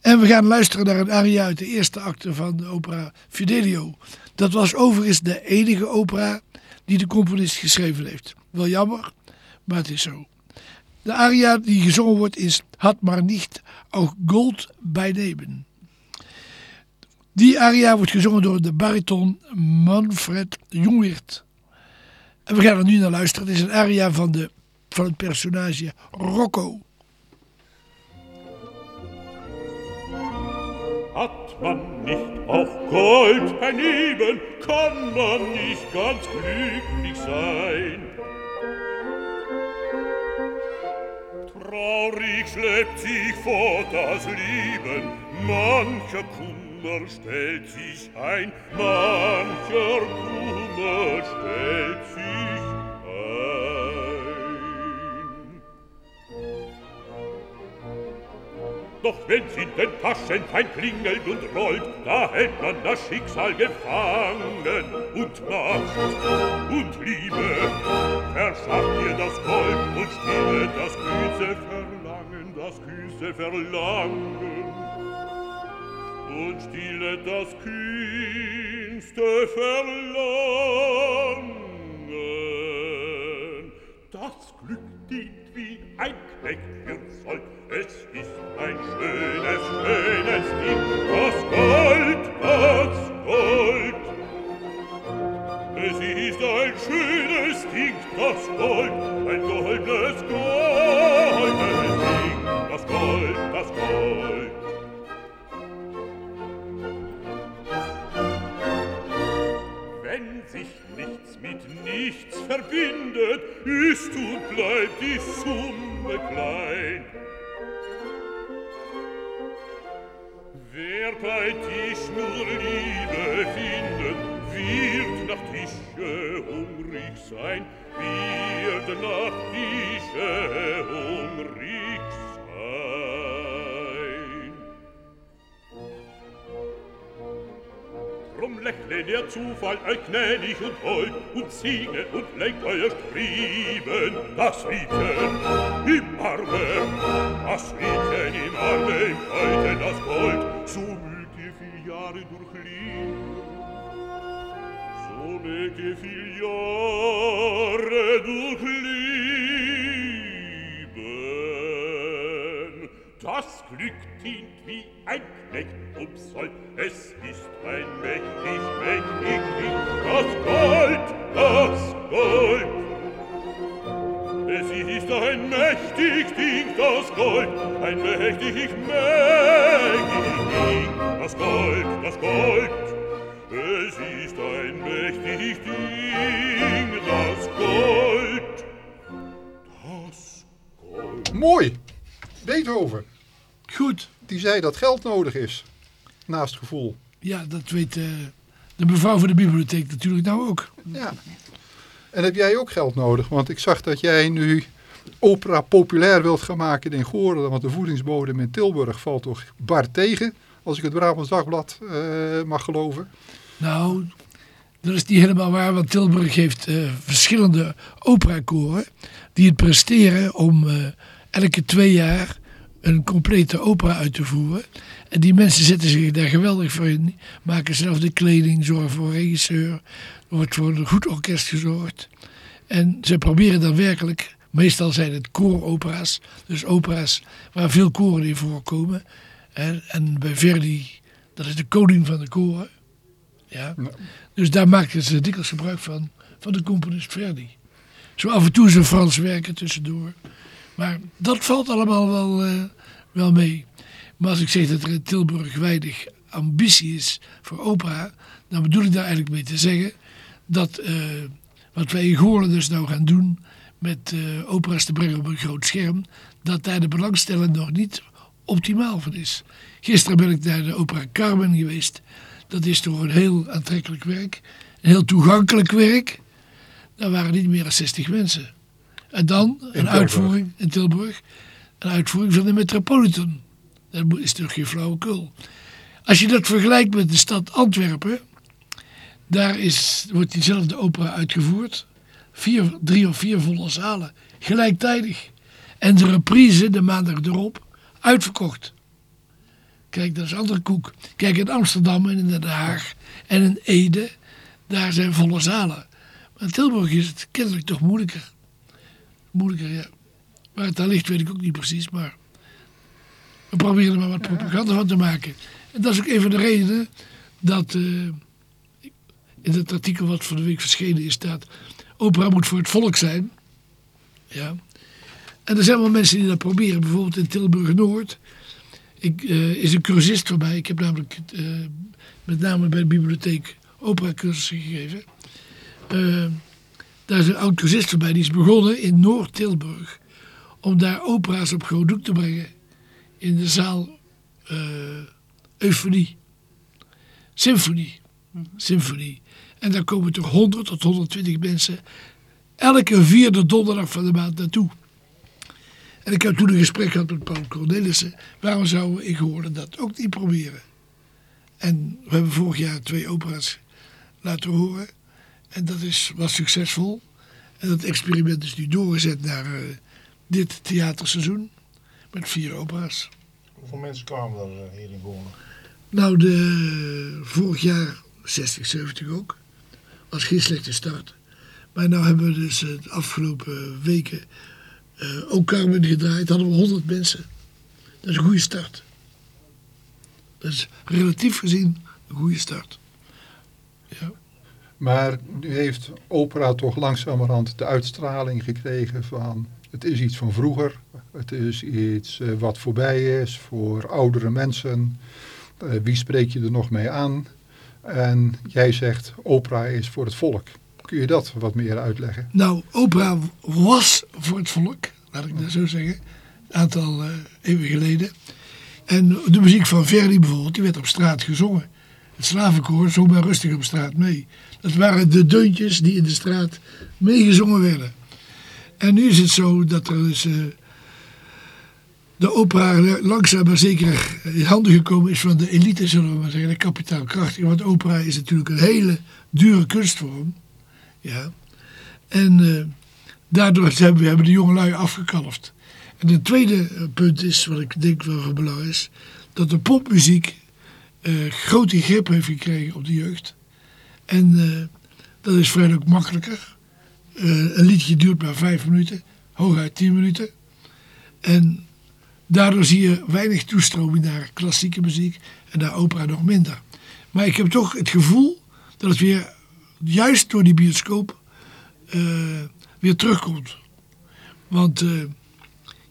En we gaan luisteren naar een aria uit de eerste acte van de opera Fidelio. Dat was overigens de enige opera die de componist geschreven heeft. Wel jammer, maar het is zo. De aria die gezongen wordt is Had maar niet ook gold bij nemen. Die aria wordt gezongen door de bariton Manfred Jongwert. En we gaan er nu naar luisteren. Het is een aria van, de, van het personage Rocco. Hat man nicht auf Gold daneben, kann man nicht ganz glücklich sein. Traurig schleppt sich vor das Leben, mancher Kummer stellt sich ein, mancher Kummer stellt sich ein. Doch wenn sie den Taschenfeind klingelt und rollt, da hält man das Schicksal gefangen und Macht und Liebe. Verschafft ihr das Gold und stille das Küsse Verlangen, das Küsse Verlangen und stille das kühnste Verlangen. Das Glück dient wie ein Knecht für Volk es ist ein schönes, schönes Ding, aus Gold, aus Gold. Es ist ein schönes Ding, das Gold, ein goldenes, goldenes Ding, das Gold, das Gold. Wenn sich nichts mit nichts verbindet, ist und bleibt die Summe klein. Ewigkeit ich nur Liebe finden, wird nach Tische hungrig sein, wird nach Tische hungrig sein. Drum lächle der Zufall euch gnädig und hold und segne und lenkt euer Streben, das Liedchen im Arme, das Liedchen im Arme, im Heute das Gold, mare So Sole che figliore duc Das Glück dient wie ein Knecht um Soll. Es ist ein mächtig, mächtig Ding Das Gold, das Gold. Ein mächtig Ding, das Gold. Ein mächtig, mächtig Ding. Das Gold, das Gold. Es ist ein mächtig Ding, das Gold. Das Gold. Mooi. Beethoven. Goed. Die zei dat geld nodig is. Naast gevoel. Ja, dat weet eh, de mevrouw van de bibliotheek natuurlijk nou ook. Ja. En heb jij ook geld nodig? Want ik zag dat jij nu opera populair wilt gaan maken in Goorden. Want de voedingsbodem in Tilburg valt toch bar tegen. Als ik het Brabants Dagblad eh, mag geloven. Nou, dat is niet helemaal waar, want Tilburg heeft eh, verschillende operakoren die het presteren om eh, elke twee jaar een complete opera uit te voeren. En die mensen zetten zich daar geweldig voor in, maken zelf de kleding, zorgen voor een regisseur, er wordt voor een goed orkest gezorgd. En ze proberen dan werkelijk, meestal zijn het kooropera's, dus opera's waar veel koren in voorkomen. En, en bij Verdi, dat is de koning van de koren. Ja. Dus daar maakten ze dikwijls gebruik van, van de componist Verdi. Zo af en toe zijn Frans werken tussendoor. Maar dat valt allemaal wel, eh, wel mee. Maar als ik zeg dat er in Tilburg weinig ambitie is voor opera, dan bedoel ik daar eigenlijk mee te zeggen dat eh, wat wij in Goorlen dus nou gaan doen met eh, opera's te brengen op een groot scherm, dat daar de belangstelling nog niet optimaal van is. Gisteren ben ik naar de opera Carmen geweest. Dat is toch een heel aantrekkelijk werk, een heel toegankelijk werk. Daar waren niet meer dan 60 mensen. En dan een uitvoering in Tilburg, een uitvoering van de Metropolitan. Dat is toch geen flauwekul. Als je dat vergelijkt met de stad Antwerpen, daar is, wordt diezelfde opera uitgevoerd. Vier, drie of vier volle zalen, gelijktijdig. En de reprise de maandag erop, uitverkocht. Kijk, dat is andere koek. Kijk, in Amsterdam en in Den Haag en in Ede, daar zijn volle zalen. Maar in Tilburg is het kennelijk toch moeilijker. Moeilijker, ja. Waar het aan ligt, weet ik ook niet precies, maar we proberen er maar wat propaganda van te maken. En dat is ook een van de redenen dat eh, in het artikel wat van de week verschenen is staat... opera moet voor het volk zijn. Ja. En er zijn wel mensen die dat proberen. Bijvoorbeeld in Tilburg-Noord ik, eh, is een cursist voor mij. Ik heb namelijk eh, met name bij de bibliotheek opera-cursussen gegeven. Eh, daar is een oud cursist voor mij. Die is begonnen in Noord-Tilburg. Om daar opera's op groot doek te brengen. In de zaal Eufonie. Symfonie. Symfonie. En daar komen toch 100 tot 120 mensen elke vierde donderdag van de maand naartoe. En ik heb toen een gesprek gehad met Paul Cornelissen. Waarom zouden we in Goorlen dat ook niet proberen? En we hebben vorig jaar twee opera's laten horen. En dat is, was succesvol. En dat experiment is nu doorgezet naar eh, dit theaterseizoen. Met vier opera's. Hoeveel mensen kwamen er eh, hier in Goorlen? Nou, de, vorig jaar 60, 70 ook. Was geen slechte start. Maar nou hebben we dus eh, de afgelopen weken eh, ook Carmen gedraaid. Hadden we 100 mensen. Dat is een goede start. Dat is relatief gezien een goede start. Ja. Maar nu heeft opera toch langzamerhand de uitstraling gekregen van... het is iets van vroeger. Het is iets eh, wat voorbij is voor oudere mensen. Wie spreek je er nog mee aan? En jij zegt opera is voor het volk. Kun je dat wat meer uitleggen? Nou, opera was voor het volk, laat ik dat zo zeggen. Een aantal eh, eeuwen geleden. En de muziek van Verdi bijvoorbeeld, die werd op straat gezongen. Het slavenkoor zong maar rustig op straat mee. Dat waren de deuntjes die in de straat meegezongen werden. En nu is het zo dat er dus... eh, de opera langzaam maar zeker in handen gekomen is van de elite, zullen we maar zeggen, de kapitaalkrachtigen. Want opera is natuurlijk een hele dure kunstvorm. Ja. En eh, daardoor hebben we hebben de jongelui afgekalfd. En het tweede eh, punt is, wat ik denk wel van belang is, dat de popmuziek eh, grote grip heeft gekregen op de jeugd. En dat is vrij ook makkelijker. Een liedje duurt maar vijf minuten, hooguit tien minuten. En daardoor zie je weinig toestroming naar klassieke muziek en naar opera nog minder. Maar ik heb toch het gevoel dat het weer, juist door die bioscoop, eh, weer terugkomt. Want eh,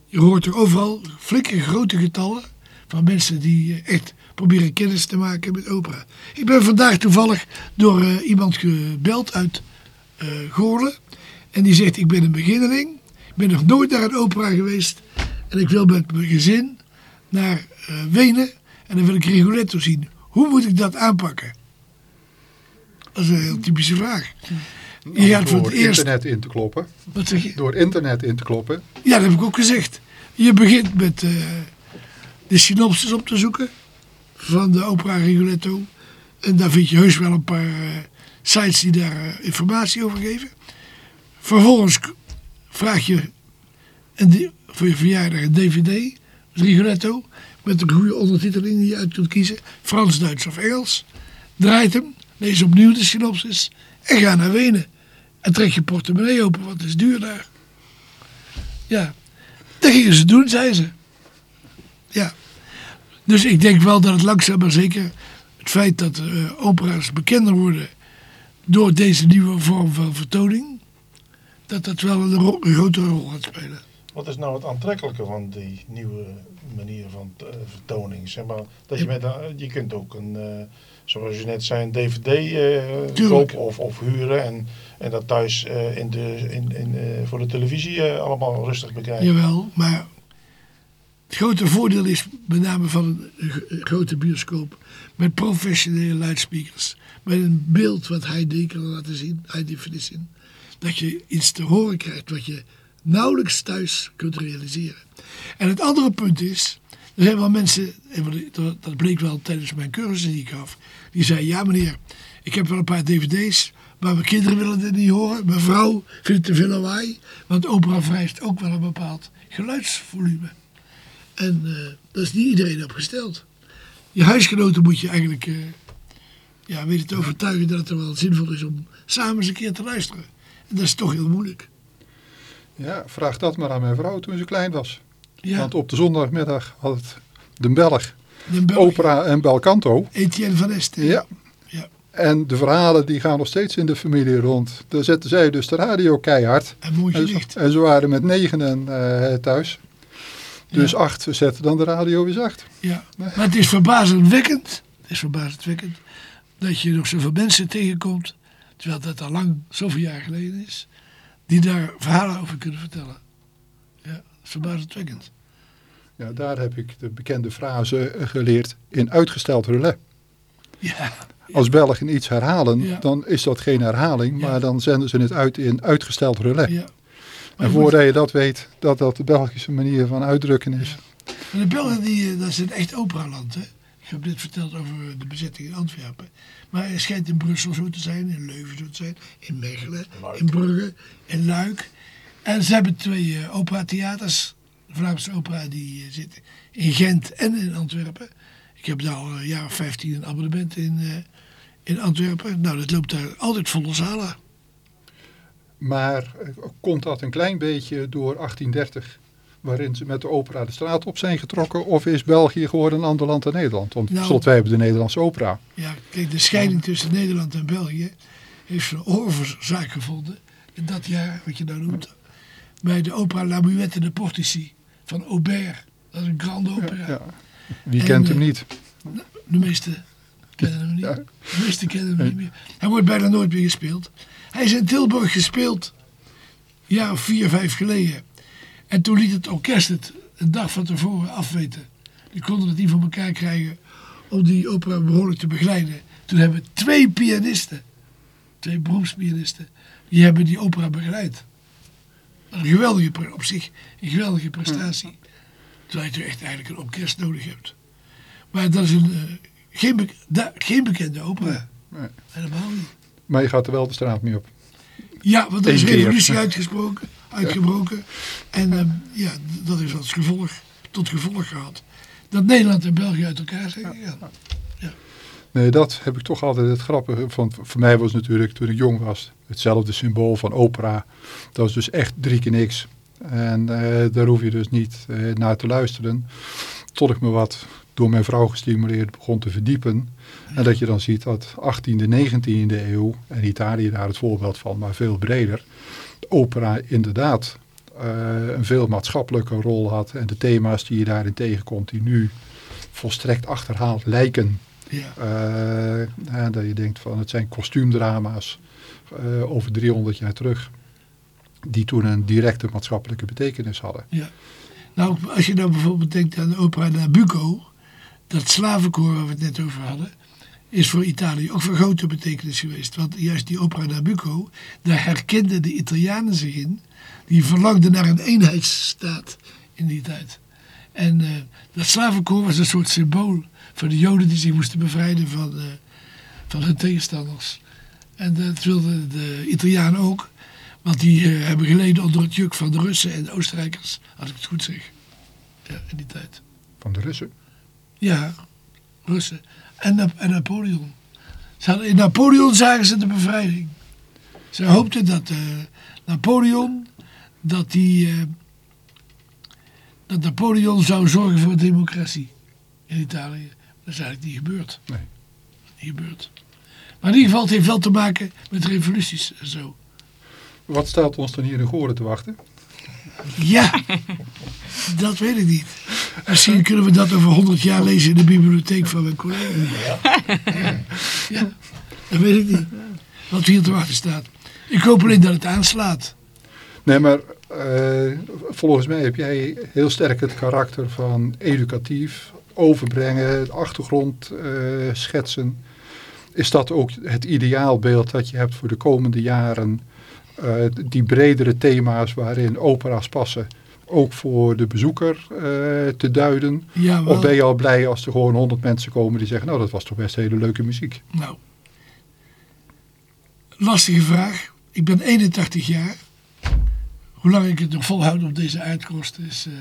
je hoort er overal flinke grote getallen van mensen die eh, echt proberen kennis te maken met opera. Ik ben vandaag toevallig door iemand gebeld uit eh Goorlen. En die zegt, ik ben een beginneling. Ik ben nog nooit naar een opera geweest. En ik wil met mijn gezin naar eh, Wenen. En dan wil ik Rigoletto zien. Hoe moet ik dat aanpakken? Dat is een heel typische vraag. Je gaat voor Door het eerst... internet in te kloppen. Wat zeg je? Door internet in te kloppen. Ja, dat heb ik ook gezegd. Je begint met eh, de synopsis op te zoeken van de opera Rigoletto. En daar vind je heus wel een paar eh, sites die daar informatie over geven. Vervolgens vraag je een voor je verjaardag een dvd, Rigoletto, met een goede ondertiteling die je uit kunt kiezen. Frans, Duits of Engels. Draait hem, lees opnieuw de synopsis en ga naar Wenen. En trek je portemonnee open, want het is duur daar. Ja, dat gingen ze doen, zei ze. Ja. Dus ik denk wel dat het langzaam maar zeker het feit dat eh, opera's bekender worden door deze nieuwe vorm van vertoning, dat dat wel een, een grotere rol gaat spelen. Wat is nou het aantrekkelijke van die nieuwe manier van eh, vertoning? Zeg maar, dat je, met je kunt ook een, eh, zoals je net zei, een dvd eh kopen of, of huren en, en dat thuis in de, in, in, voor de televisie allemaal rustig bekijken. Jawel, maar het grote voordeel is met name van een, grote bioscoop met professionele luidsprekers, met een beeld wat HD kan laten zien, high definition, dat je iets te horen krijgt wat je nauwelijks thuis kunt realiseren. En het andere punt is, er zijn wel mensen, dat- bleek wel tijdens mijn cursussen die ik gaf, die zeiden, ja meneer, ik heb wel een paar dvd's, maar mijn kinderen willen dit niet horen. Mijn vrouw vindt het te veel lawaai, want opera vereist ook wel een bepaald geluidsvolume. En eh dat is niet iedereen opgesteld. Je huisgenoten moet je eigenlijk eh, ja, weten te overtuigen dat het wel zinvol is om samen eens een keer te luisteren. En dat is toch heel moeilijk. Ja, vraag dat maar aan mijn vrouw toen ze klein was. Ja, Want op de zondagmiddag had het de Belg, de Belg, opera en belcanto. Etienne van Est. Ja. Ja. En de verhalen die gaan nog steeds in de familie rond. Daar zetten zij dus de radio keihard. En zo- dicht. en ze waren met negenen eh, thuis. Dus Ja. acht zetten dan de radio weer zacht. Ja. Maar het is verbazingwekkend, het is verbazingwekkend dat je nog zoveel mensen tegenkomt, terwijl dat al lang zoveel jaar geleden is, die daar verhalen over kunnen vertellen. Ja, verbazingwekkend. Ja, daar heb ik de bekende frase eh, geleerd in uitgesteld relais. Ja, Als Belgen iets herhalen, Ja. dan is dat geen herhaling, Ja. maar dan zenden ze het uit in uitgesteld relais. ja. Maar En voordat je dat weet, dat dat de Belgische manier van uitdrukken is. En de Belgen, die, eh, dat is een echt operaland. Hè? Ik heb dit verteld over de bezetting in Antwerpen. Maar het schijnt in Brussel zo te zijn, in Leuven zo te zijn, in Mechelen, Luik. in Brugge, in Luik. En ze hebben twee eh, operatheaters. De Vlaamse opera die eh, zit in Gent en in Antwerpen. Ik heb daar al een jaar of 15 een abonnement in, eh, in Antwerpen. Nou, dat loopt daar altijd volle zalen. Maar komt dat een klein beetje door 1830, waarin ze met de opera de straat op zijn getrokken? Of is België geworden een ander land dan Nederland? Want Nou. slot, wij hebben de Nederlandse opera. Ja, kijk, de scheiding tussen Nederland en België heeft zijn oorzaak gevonden. In dat jaar, wat je nou noemt, bij de opera La Muette de Portici van Aubert. Dat is een grande opera. Ja. Wie En, kent hem eh, niet? De meeste kennen hem niet. Ja. De meeste kennen hem niet meer. Hij wordt bijna nooit meer gespeeld. Hij is in Tilburg gespeeld, een jaar of vier, vijf geleden. En toen liet het orkest het een dag van tevoren afweten. Die konden het niet voor elkaar krijgen om die opera behoorlijk te begeleiden. Toen hebben twee pianisten, twee beroepspianisten, die hebben die opera begeleid. Een geweldige, op zich een geweldige prestatie. Terwijl je echt eigenlijk een orkest nodig hebt. Maar dat is een, eh, geen, be- da- geen bekende opera. Nee. Helemaal niet. Maar je gaat er wel de straat mee op. Ja, want er is keer. revolutie uitgesproken, uitgebroken. En ehm, ja, dat heeft als gevolg, tot gevolg gehad dat Nederland en België uit elkaar zijn gegaan. Nee, dat heb ik toch altijd het grappige. Van, voor mij was natuurlijk toen ik jong was hetzelfde symbool van opera. Dat was dus echt drie keer niks. En eh, daar hoef je dus niet eh, naar te luisteren. Tot ik me wat door mijn vrouw gestimuleerd begon te verdiepen. En dat je dan ziet dat 18e, 19e eeuw, en Italië daar het voorbeeld van, maar veel breder, de opera inderdaad eh, een veel maatschappelijke rol had. En de thema's die je daarin tegenkomt, die nu volstrekt achterhaald lijken. Ja. Eh, dat je denkt van het zijn kostuumdrama's eh, over 300 jaar terug. Die toen een directe maatschappelijke betekenis hadden. Ja. Nou, als je nou bijvoorbeeld denkt aan de opera Nabucco, dat slavenkoor waar we het net over hadden, is voor Italië ook van grote betekenis geweest. Want juist die opera Nabucco, daar herkenden de Italianen zich in. Die verlangden naar een eenheidsstaat in die tijd. En eh, dat slavenkoor was een soort symbool voor de Joden die zich moesten bevrijden van, eh, van hun tegenstanders. En dat wilden de Italianen ook. Want die eh, hebben geleden onder het juk van de Russen en de Oostenrijkers, als ik het goed zeg. Ja, in die tijd. Van de Russen. Ja, Russen. En, Nap- en Napoleon. In Napoleon zagen ze de bevrijding. Ze hoopten dat eh, Napoleon, dat, die, eh, dat Napoleon zou zorgen voor democratie in Italië. Dat is eigenlijk niet gebeurd. Nee. Niet gebeurd. Maar in ieder geval, het heeft wel te maken met revoluties en zo. Wat staat ons dan hier in Goren te wachten? Ja, dat weet ik niet. Misschien kunnen we dat over 100 jaar lezen in de bibliotheek van mijn collega. Ja, dat weet ik niet. Wat hier te wachten staat. Ik hoop alleen dat het aanslaat. Nee, maar eh, volgens mij heb jij heel sterk het karakter van educatief, overbrengen, achtergrond eh, schetsen. Is dat ook het ideaalbeeld dat je hebt voor de komende jaren? Eh, die bredere thema's waarin opera's passen, ook voor de bezoeker eh, te duiden? Of ben je al blij als er gewoon honderd mensen komen die zeggen, nou dat was toch best hele leuke muziek? Nou, lastige vraag. Ik ben 81 jaar. Hoe lang ik het nog volhoud op deze aardkorst is, eh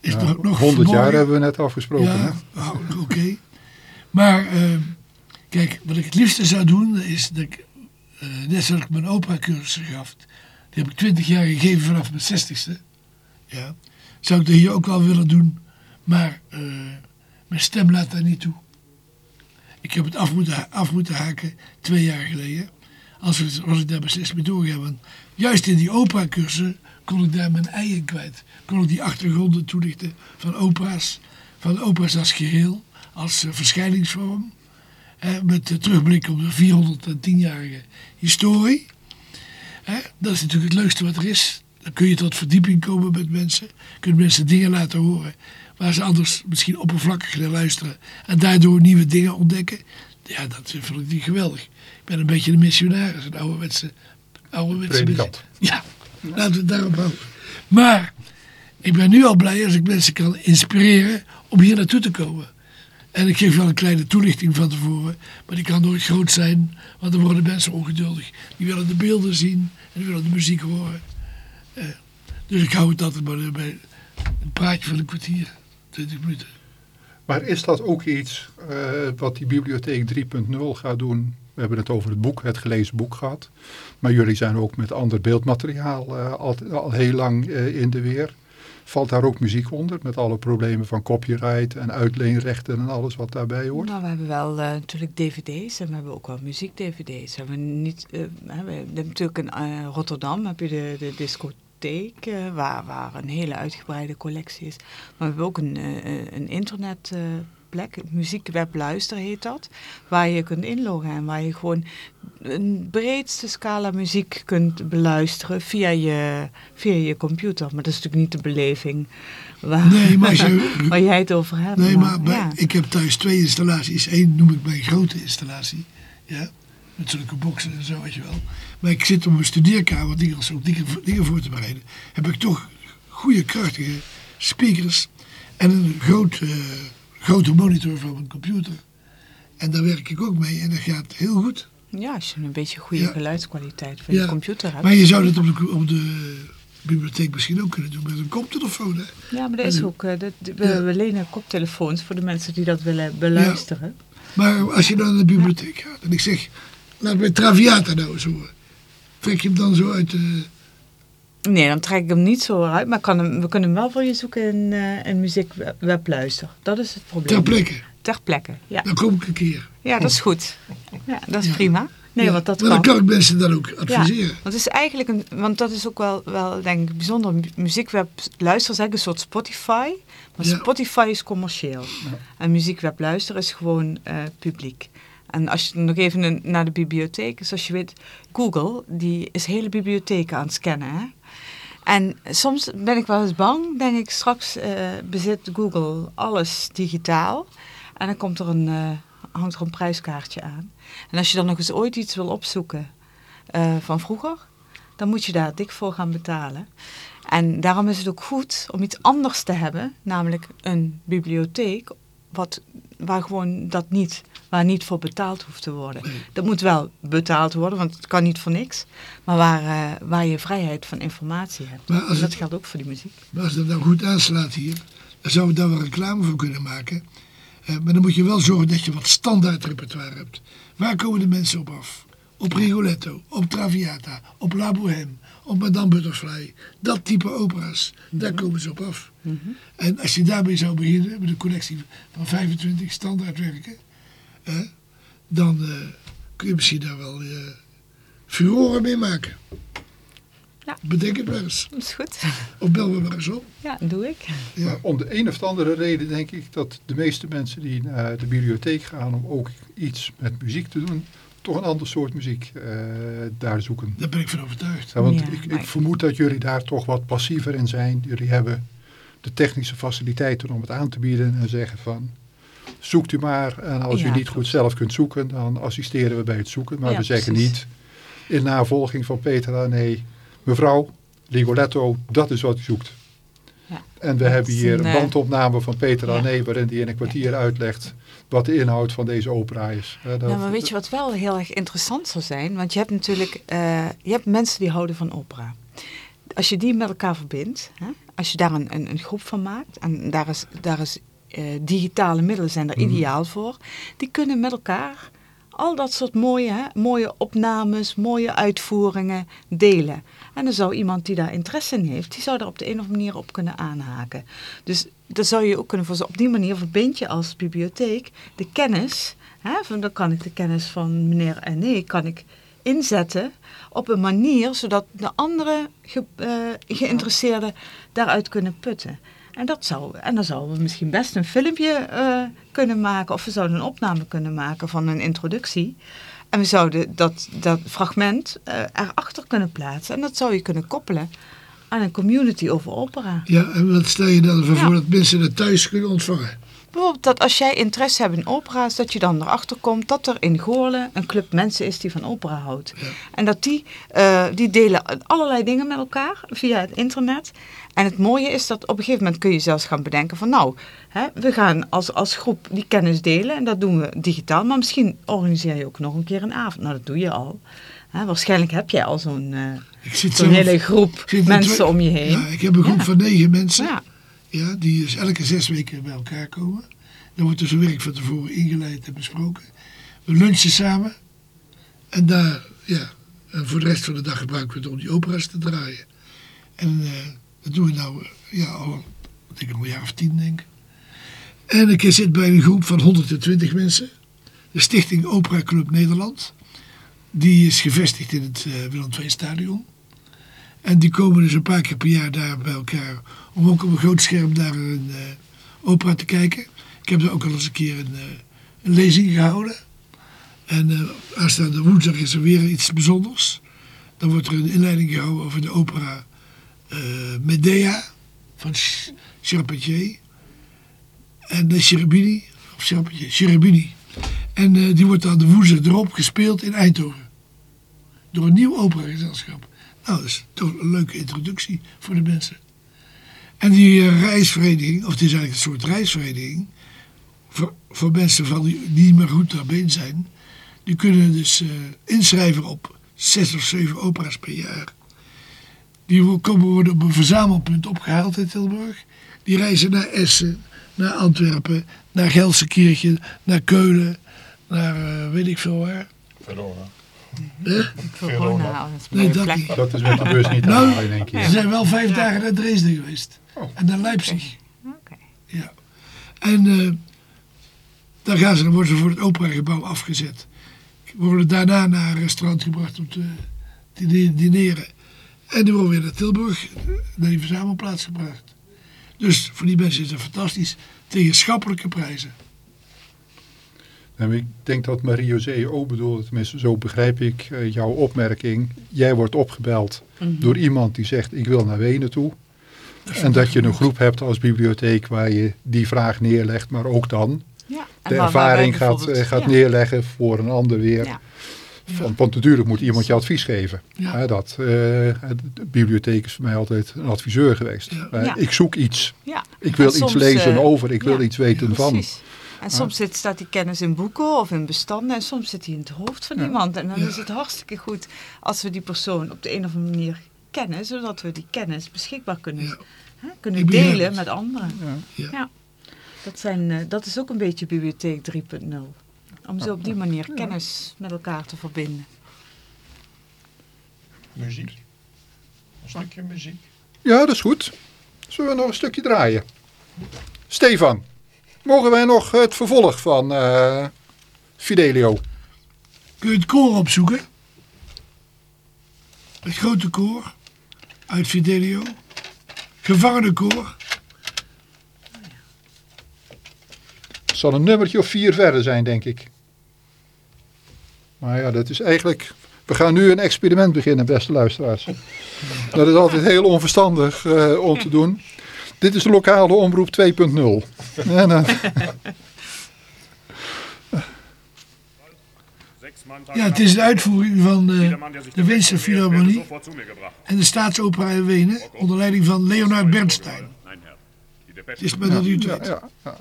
is Ja, nog, nog 100 jaar hebben we net afgesproken. hè? Ja, nou, oké. Maar eh, kijk, wat ik het liefste zou doen is dat ik, net zoals ik mijn operacursus gaf, die heb ik 20 jaar gegeven vanaf mijn 60ste. Ja, zou ik dat hier ook wel willen doen, maar eh, mijn stem laat daar niet toe. Ik heb het af moeten, af moeten haken twee jaar geleden. Als ik daar beslist mee doorgaan. Want juist in die operacursus kon ik daar mijn ei in kwijt. Kon ik die achtergronden toelichten van opera's. Van opera's als geheel, als eh, verschijningsvorm. Met de terugblik op de 410-jarige historie. Dat is natuurlijk het leukste wat er is. Dan kun je tot verdieping komen met mensen. Kun je mensen dingen laten horen waar ze anders misschien oppervlakkig naar luisteren. En daardoor nieuwe dingen ontdekken. Ja, dat vind ik niet geweldig. Ik ben een beetje een missionaris, een ouderwetse, ouderwetse Predikant. Ja, laten we het daarop houden. Maar ik ben nu al blij als ik mensen kan inspireren om hier naartoe te komen. En ik geef wel een kleine toelichting van tevoren, maar die kan nooit groot zijn, want dan worden mensen ongeduldig. Die willen de beelden zien en die willen de muziek horen. Eh, dus ik hou het altijd maar bij een praatje van een kwartier, 20 minuten. Maar is dat ook iets eh, wat die bibliotheek 3.0 gaat doen? We hebben het over het boek, het gelezen boek gehad. Maar jullie zijn ook met ander beeldmateriaal eh, al, al heel lang eh, in de weer. Valt daar ook muziek onder met alle problemen van copyright en uitleenrechten en alles wat daarbij hoort? Nou, we hebben wel eh, natuurlijk dvd's en we hebben ook wel muziek-dvd's. We hebben niet, eh, we hebben natuurlijk in eh, Rotterdam heb je de, de discotheek, waar, waar een hele uitgebreide collectie is. Maar we hebben ook een, een internetplek, Muziekweb Luister heet dat, waar je kunt inloggen en waar je gewoon een breedste scala muziek kunt beluisteren via je, via je computer. Maar dat is natuurlijk niet de beleving waar, Nee, maar je- waar jij het over hebt. Nee, maar ja. ik heb thuis twee installaties. Eén noem ik mijn grote installatie. Ja, met zulke boksen en zo, weet je wel. Maar ik zit op mijn studeerkamer dingen, dingen voor te bereiden. Heb ik toch goede, krachtige speakers en een groot, eh, grote monitor van mijn computer. En daar werk ik ook mee en dat gaat heel goed. Ja, als je een beetje goede Ja. geluidskwaliteit van Ja. je computer hebt. Maar je zou dat op de, op de bibliotheek misschien ook kunnen doen met een koptelefoon. Hè? Ja, maar dat is ook. eh, dat, we, Ja. we lenen koptelefoons voor de mensen die dat willen beluisteren. Maar als je dan naar de bibliotheek gaat en ik zeg, laat mij Traviata nou eens horen. Trek je hem dan zo uit de... Nee, dan trek ik hem niet zo uit. Maar kan hem, we kunnen hem wel voor je zoeken in, eh in muziekwebluister. Dat is het probleem. ter plekke? Ter plekke, ja. Dan kom ik een keer. Ja, dat is goed. Ja, dat is Ja. prima. Nee, Ja, want dat maar kan. dan kan ik mensen dan ook Ja, adviseren. want het is eigenlijk een, want dat is ook wel, wel denk ik bijzonder. Mu- Muziekweb luisteren is eigenlijk een soort Spotify, maar Ja. Spotify is commercieel. En muziekweb luisteren is gewoon eh, publiek. En als je nog even naar de bibliotheek, zoals je weet, Google, die is hele bibliotheken aan het scannen. Hè? En soms ben ik wel eens bang, denk ik, straks eh, bezit Google alles digitaal. En dan komt er een, eh, hangt er een prijskaartje aan. En als je dan nog eens ooit iets wil opzoeken eh, van vroeger, dan moet je daar dik voor gaan betalen. En daarom is het ook goed om iets anders te hebben, namelijk een bibliotheek, wat, waar gewoon dat niet, waar niet voor betaald hoeft te worden. Dat moet wel betaald worden, want het kan niet voor niks, maar waar, eh, waar je vrijheid van informatie hebt. Maar als En dat het- geldt ook voor die muziek. Maar als dat nou goed aanslaat hier, dan zouden we daar wel reclame voor kunnen maken. Eh, maar dan moet je wel zorgen dat je wat standaard repertoire hebt. Waar komen de mensen op af? Op Rigoletto, op Traviata, op La Bohème, op Madame Butterfly. Dat type opera's, daar komen ze op af. En als je daarmee zou beginnen, met een collectie van 25 standaardwerken, eh, dan eh, kun je misschien daar wel eh furoren mee maken. Ja. Bedenk het maar eens. Dat is goed. Of bel me maar eens op. Ja, dat doe ik. Ja. Maar om de een of andere reden denk ik dat de meeste mensen die naar de bibliotheek gaan om ook iets met muziek te doen, toch een ander soort muziek eh, daar zoeken. Daar ben ik van overtuigd. Ja, want Ja, ik, ik vermoed dat jullie daar toch wat passiever in zijn. Jullie hebben de technische faciliteiten om het aan te bieden en zeggen van zoekt u maar. En als Ja, u niet klopt. goed zelf kunt zoeken, dan assisteren we bij het zoeken. Maar Ja, we zeggen precies. niet in navolging van Petra, nee, mevrouw, Rigoletto, dat is wat u zoekt. Ja. En we Dat hebben hier een, eh, bandopname van Peter ja. Ané, waarin die in een kwartier uitlegt wat de inhoud van deze opera is. Hè, dat- Nou, maar weet je wat wel heel erg interessant zou zijn? Want je hebt natuurlijk eh, je hebt mensen die houden van opera. Als je die met elkaar verbindt, hè, als je daar een, een, een groep van maakt, en daar is, daar is eh, digitale middelen zijn daar ideaal voor, die kunnen met elkaar al dat soort mooie, hè, mooie opnames, mooie uitvoeringen delen. En dan zou iemand die daar interesse in heeft, die zou daar op de een of andere manier op kunnen aanhaken. Dus daar zou je ook kunnen op die manier verbind je als bibliotheek de kennis. Hè, van, dan kan ik de kennis van meneer en nee, kan ik inzetten op een manier zodat de andere eh, geïnteresseerden daaruit kunnen putten. En, dat zou, en dan zouden we misschien best een filmpje eh, kunnen maken of we zouden een opname kunnen maken van een introductie. En we zouden dat, dat fragment eh, erachter kunnen plaatsen. En dat zou je kunnen koppelen aan een community over opera. Ja, en wat stel je dan voor Ja. dat mensen het thuis kunnen ontvangen? Bijvoorbeeld dat als jij interesse hebt in opera's, dat je dan erachter komt dat er in Goorlen een club mensen is die van opera houdt. En dat die, eh, die delen allerlei dingen met elkaar via het internet. En het mooie is dat op een gegeven moment kun je zelfs gaan bedenken van nou, hè, we gaan als, als groep die kennis delen en dat doen we digitaal. Maar misschien organiseer je ook nog een keer een avond. Nou, dat doe je al. Hè, waarschijnlijk heb jij al zo'n eh, hele groep mensen twee- om je heen. Ja, ik heb een groep Ja. van negen mensen. Ja. Ja, die dus elke zes weken bij elkaar komen. Dan wordt dus een werk van tevoren ingeleid en besproken. We lunchen samen. En daar, ja, en voor de rest van de dag gebruiken we het om die opera's te draaien. En eh, dat doen we nou, eh, ja, al, ik denk een jaar of tien, denk ik. En ik zit bij een groep van 120 mensen. De Stichting Opera Club Nederland. Die is gevestigd in het eh, Willem II Stadion. En die komen dus een paar keer per jaar daar bij elkaar. Om ook op een groot scherm naar een eh, opera te kijken. Ik heb daar ook al eens een keer een, eh, een lezing gehouden. En eh, aanstaande woensdag is er weer iets bijzonders. Dan wordt er een inleiding gehouden over de opera Medea van Ch- Charpentier. En de Cherubini, of Cherubini. En eh, die wordt dan de woensdag erop gespeeld in Eindhoven. Door een nieuw operagezelschap. Nou, dat is toch een leuke introductie voor de mensen. En die eh, reisvereniging, of het is eigenlijk een soort reisvereniging, voor, mensen van die, niet meer goed ter been zijn, die kunnen dus eh, inschrijven op zes of zeven opera's per jaar. Die komen worden op een verzamelpunt opgehaald in Tilburg. Die reizen naar Essen, naar Antwerpen, naar Gelsenkirchen, naar Keulen, naar eh, weet ik veel waar. Verona. Hè? Verona, Nee, mooie dat niet. Dat is met de bus niet te Nou, halen, denk ik. Ze zijn wel vijf dagen naar Dresden geweest. En naar Leipzig. Oké. Ja. En eh dan, gaan ze, dan worden ze voor het operagebouw afgezet. Worden daarna naar een restaurant gebracht om te, te di- dineren. En die worden weer naar Tilburg, eh, naar die verzamelplaats gebracht. Dus voor die mensen is dat fantastisch. Tegen schappelijke prijzen. En ik denk dat Marie-José ook bedoelde, tenminste zo begrijp ik eh, jouw opmerking. Jij wordt opgebeld door iemand die zegt ik wil naar Wenen toe. En dat je een groep hebt als bibliotheek waar je die vraag neerlegt, maar ook dan Ja. de ervaring gaat, eh, gaat ja. neerleggen voor een ander weer. Ja. Van, want natuurlijk moet iemand je advies geven. Ja. Dat, eh, de bibliotheek is voor mij altijd een adviseur geweest. Ik zoek iets. Ja. Ik wil iets lezen over. Ik wil iets weten van. Precies. En soms zit, staat die kennis in boeken of in bestanden en soms zit die in het hoofd van Ja. iemand. En dan Ja. is het hartstikke goed als we die persoon op de een of andere manier kennen, zodat we die kennis beschikbaar kunnen, Ja. hè, kunnen delen met anderen. Ja. Ja. Dat, zijn, eh, dat is ook een beetje bibliotheek 3.0. Om zo op die manier kennis met elkaar te verbinden. Muziek. Een stukje muziek. Ja, dat is goed. Zullen we nog een stukje draaien? Stefan, mogen wij nog het vervolg van eh, Fidelio? Kun je het koor opzoeken? Het grote koor uit Fidelio. Gevangenenkoor. Het zal een nummertje of vier verder zijn, denk ik. Maar ja, dat is eigenlijk... We gaan nu een experiment beginnen, beste luisteraars. Dat is altijd heel onverstandig eh, om te doen. Dit is de lokale omroep 2.0. En, eh, Ja, het is de uitvoering van eh, de Winster Philharmonie en de Staatsopera in Wenen onder leiding van Leonard Bernstein. Het is met dat u het ja, weet. ja, ja.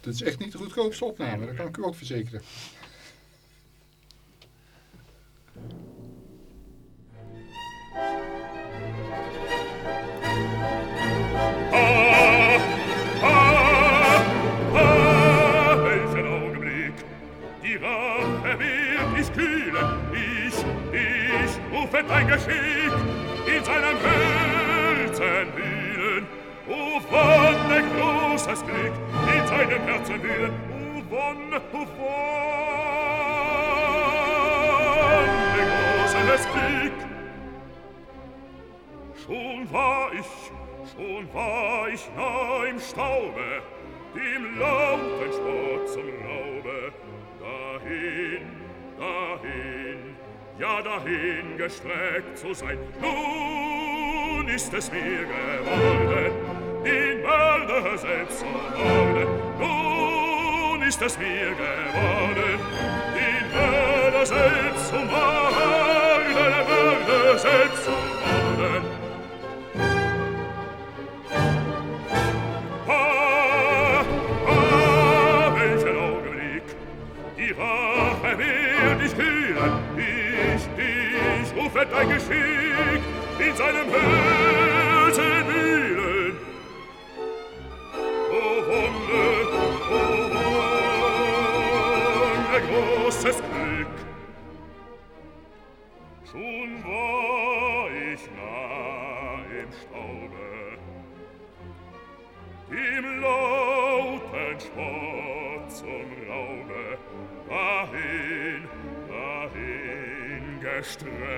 Dit is echt niet de goedkoopste opname, dat kan ik u ook verzekeren. schwebt ein Geschick in seinem Herzen wühlen. O wann ein großes Glück in seinem Herzen wühlen. O wann, o wann ein großes Glück. Schon war ich, schon war ich nah im Staube, dem lauten Sport zum Laube. Dahin, dahin, ja dahin gestreckt zu sein. Nun ist es mir geworden, in Mörder selbst zu morden. Nun ist es mir geworden, in Mörder selbst zu morden, Mörder selbst zu morden. Ah, ah, welchen Augenblick, die Rache wird dich kühlen, Prophet dein Geschick in seinem Herzen wielen. O Wunde, o Wunde, großes Glück! Schon war ich nah im Staube, im lauten Sport zum Raube, dahin, dahin gestreckt.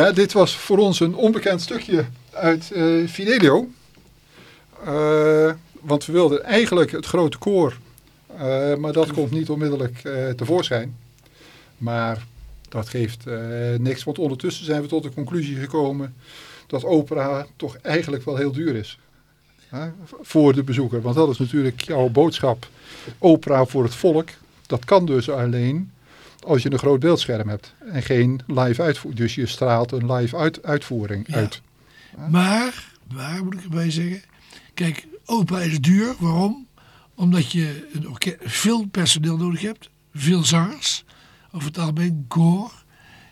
Ja, dit was voor ons een onbekend stukje uit eh, Fidelio. Eh, want we wilden eigenlijk het grote koor, eh, maar dat komt niet onmiddellijk tevoorschijn. Maar dat geeft niks, want ondertussen zijn we tot de conclusie gekomen dat opera toch eigenlijk wel heel duur is. Voor de bezoeker, want dat is natuurlijk jouw boodschap. Opera voor het volk, dat kan dus alleen als je een groot beeldscherm hebt en geen live uitvoering. Dus je straalt een live uit, uitvoering Ja. uit. Maar, waar moet ik erbij zeggen? Kijk, opera is duur. Waarom? Omdat je een veel personeel nodig hebt. Veel zangers. Over het algemeen, koor.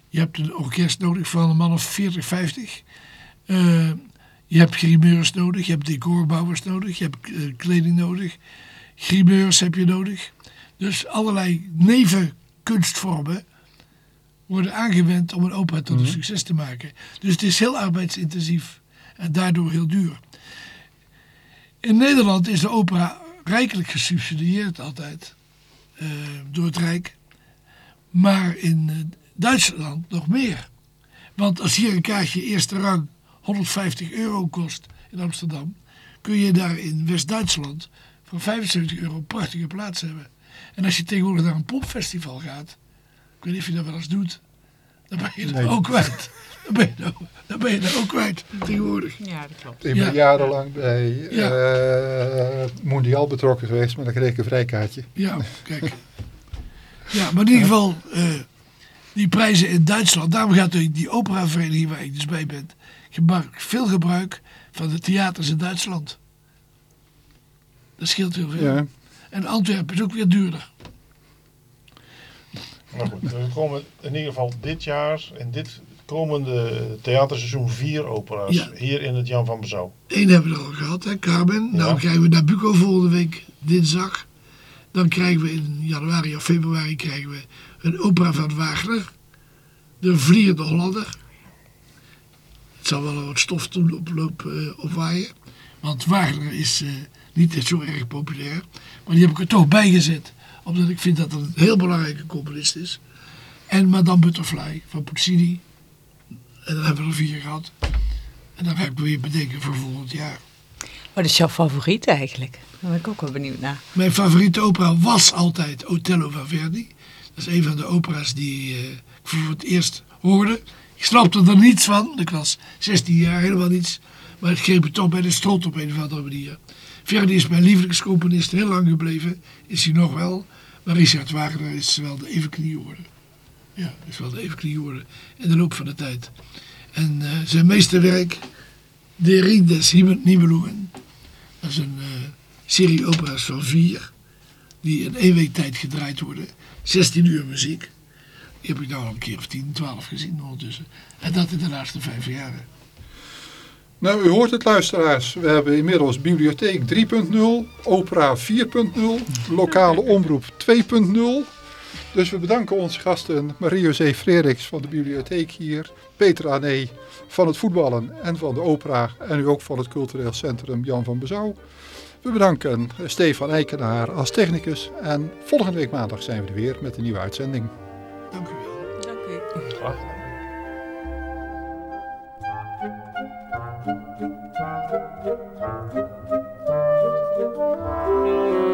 Je hebt een orkest nodig van een man of 40, 50. Eh, je hebt grimeurs nodig. Je hebt decorbouwers nodig. Je hebt eh, kleding nodig. Grimeurs heb je nodig. Dus allerlei nevenkunstvormen worden aangewend om een opera tot een succes te maken. Dus het is heel arbeidsintensief en daardoor heel duur. In Nederland is de opera rijkelijk gesubsidieerd altijd eh, door het Rijk. Maar in eh, Duitsland nog meer. Want als hier een kaartje eerste rang 150 euro kost in Amsterdam, kun je daar in West-Duitsland voor 75 euro een prachtige plaats hebben. En als je tegenwoordig naar een popfestival gaat, ik weet niet of je dat wel eens doet, dan ben je dat Nee. ook kwijt. Dan ben je, dan ben je dat ook kwijt tegenwoordig. Ja, dat klopt. Ik ben Ja. jarenlang bij Ja. eh, Mondial betrokken geweest met een kreeg ik een vrijkaartje. Ja, kijk. Ja, maar in ieder geval, eh, die prijzen in Duitsland, daarom gaat die, die operavereniging waar ik dus bij ben, gemaakt veel gebruik van de theaters in Duitsland. Dat scheelt heel veel. Ja. En Antwerpen is ook weer duurder. maar goed. We komen in ieder geval dit jaar, in dit komende theaterseizoen, vier opera's. Ja. Hier in het Jan van Bezouw. Eén hebben we er al gehad, hè, Carmen. Nou krijgen we Nabucco volgende week, dinsdag. Dan krijgen we in januari of februari krijgen we een opera van Wagner. De Vliegende Hollander. Het zal wel wat stof toen oploop, eh, opwaaien. Want Wagner is eh, niet zo erg populair. Maar die heb ik er toch bij gezet. Omdat ik vind dat het een heel belangrijke componist is. En Madame Butterfly van Puccini. En dan hebben we er vier gehad. En dan ga ik weer bedenken voor volgend jaar. Wat is jouw favoriet eigenlijk? Daar ben ik ook wel benieuwd naar. Mijn favoriete opera was altijd Otello van Verdi. Dat is een van de opera's die eh, ik voor het eerst hoorde. Ik snapte er niets van. Ik was 16 jaar, helemaal niets. Maar het greep me toch bij de strot op een of andere manier. Verdi is mijn lievelingscomponist heel lang gebleven. Is hij nog wel. Maar Richard Wagner is wel de evenknie geworden. Ja, is wel de evenknie geworden in de loop van de tijd. En eh, zijn meesterwerk, De Ring des Nibelungen. Dat is een eh, serie opera's van vier. Die in één week tijd gedraaid worden. 16 uur muziek. Die heb ik nou al een keer of 10, 12 gezien ondertussen. En dat in de laatste vijf jaren. Nou, u hoort het luisteraars. We hebben inmiddels bibliotheek 3.0, opera 4.0, lokale omroep 2.0. Dus we bedanken onze gasten Marie-José Frederiks van de bibliotheek hier, Peter Ané van het voetballen en van de opera en u ook van het cultureel centrum Jan van Bezouw. We bedanken Stefan Eikenaar als technicus en volgende week maandag zijn we er weer met een nieuwe uitzending. Dank u wel. Dank u. Thank you.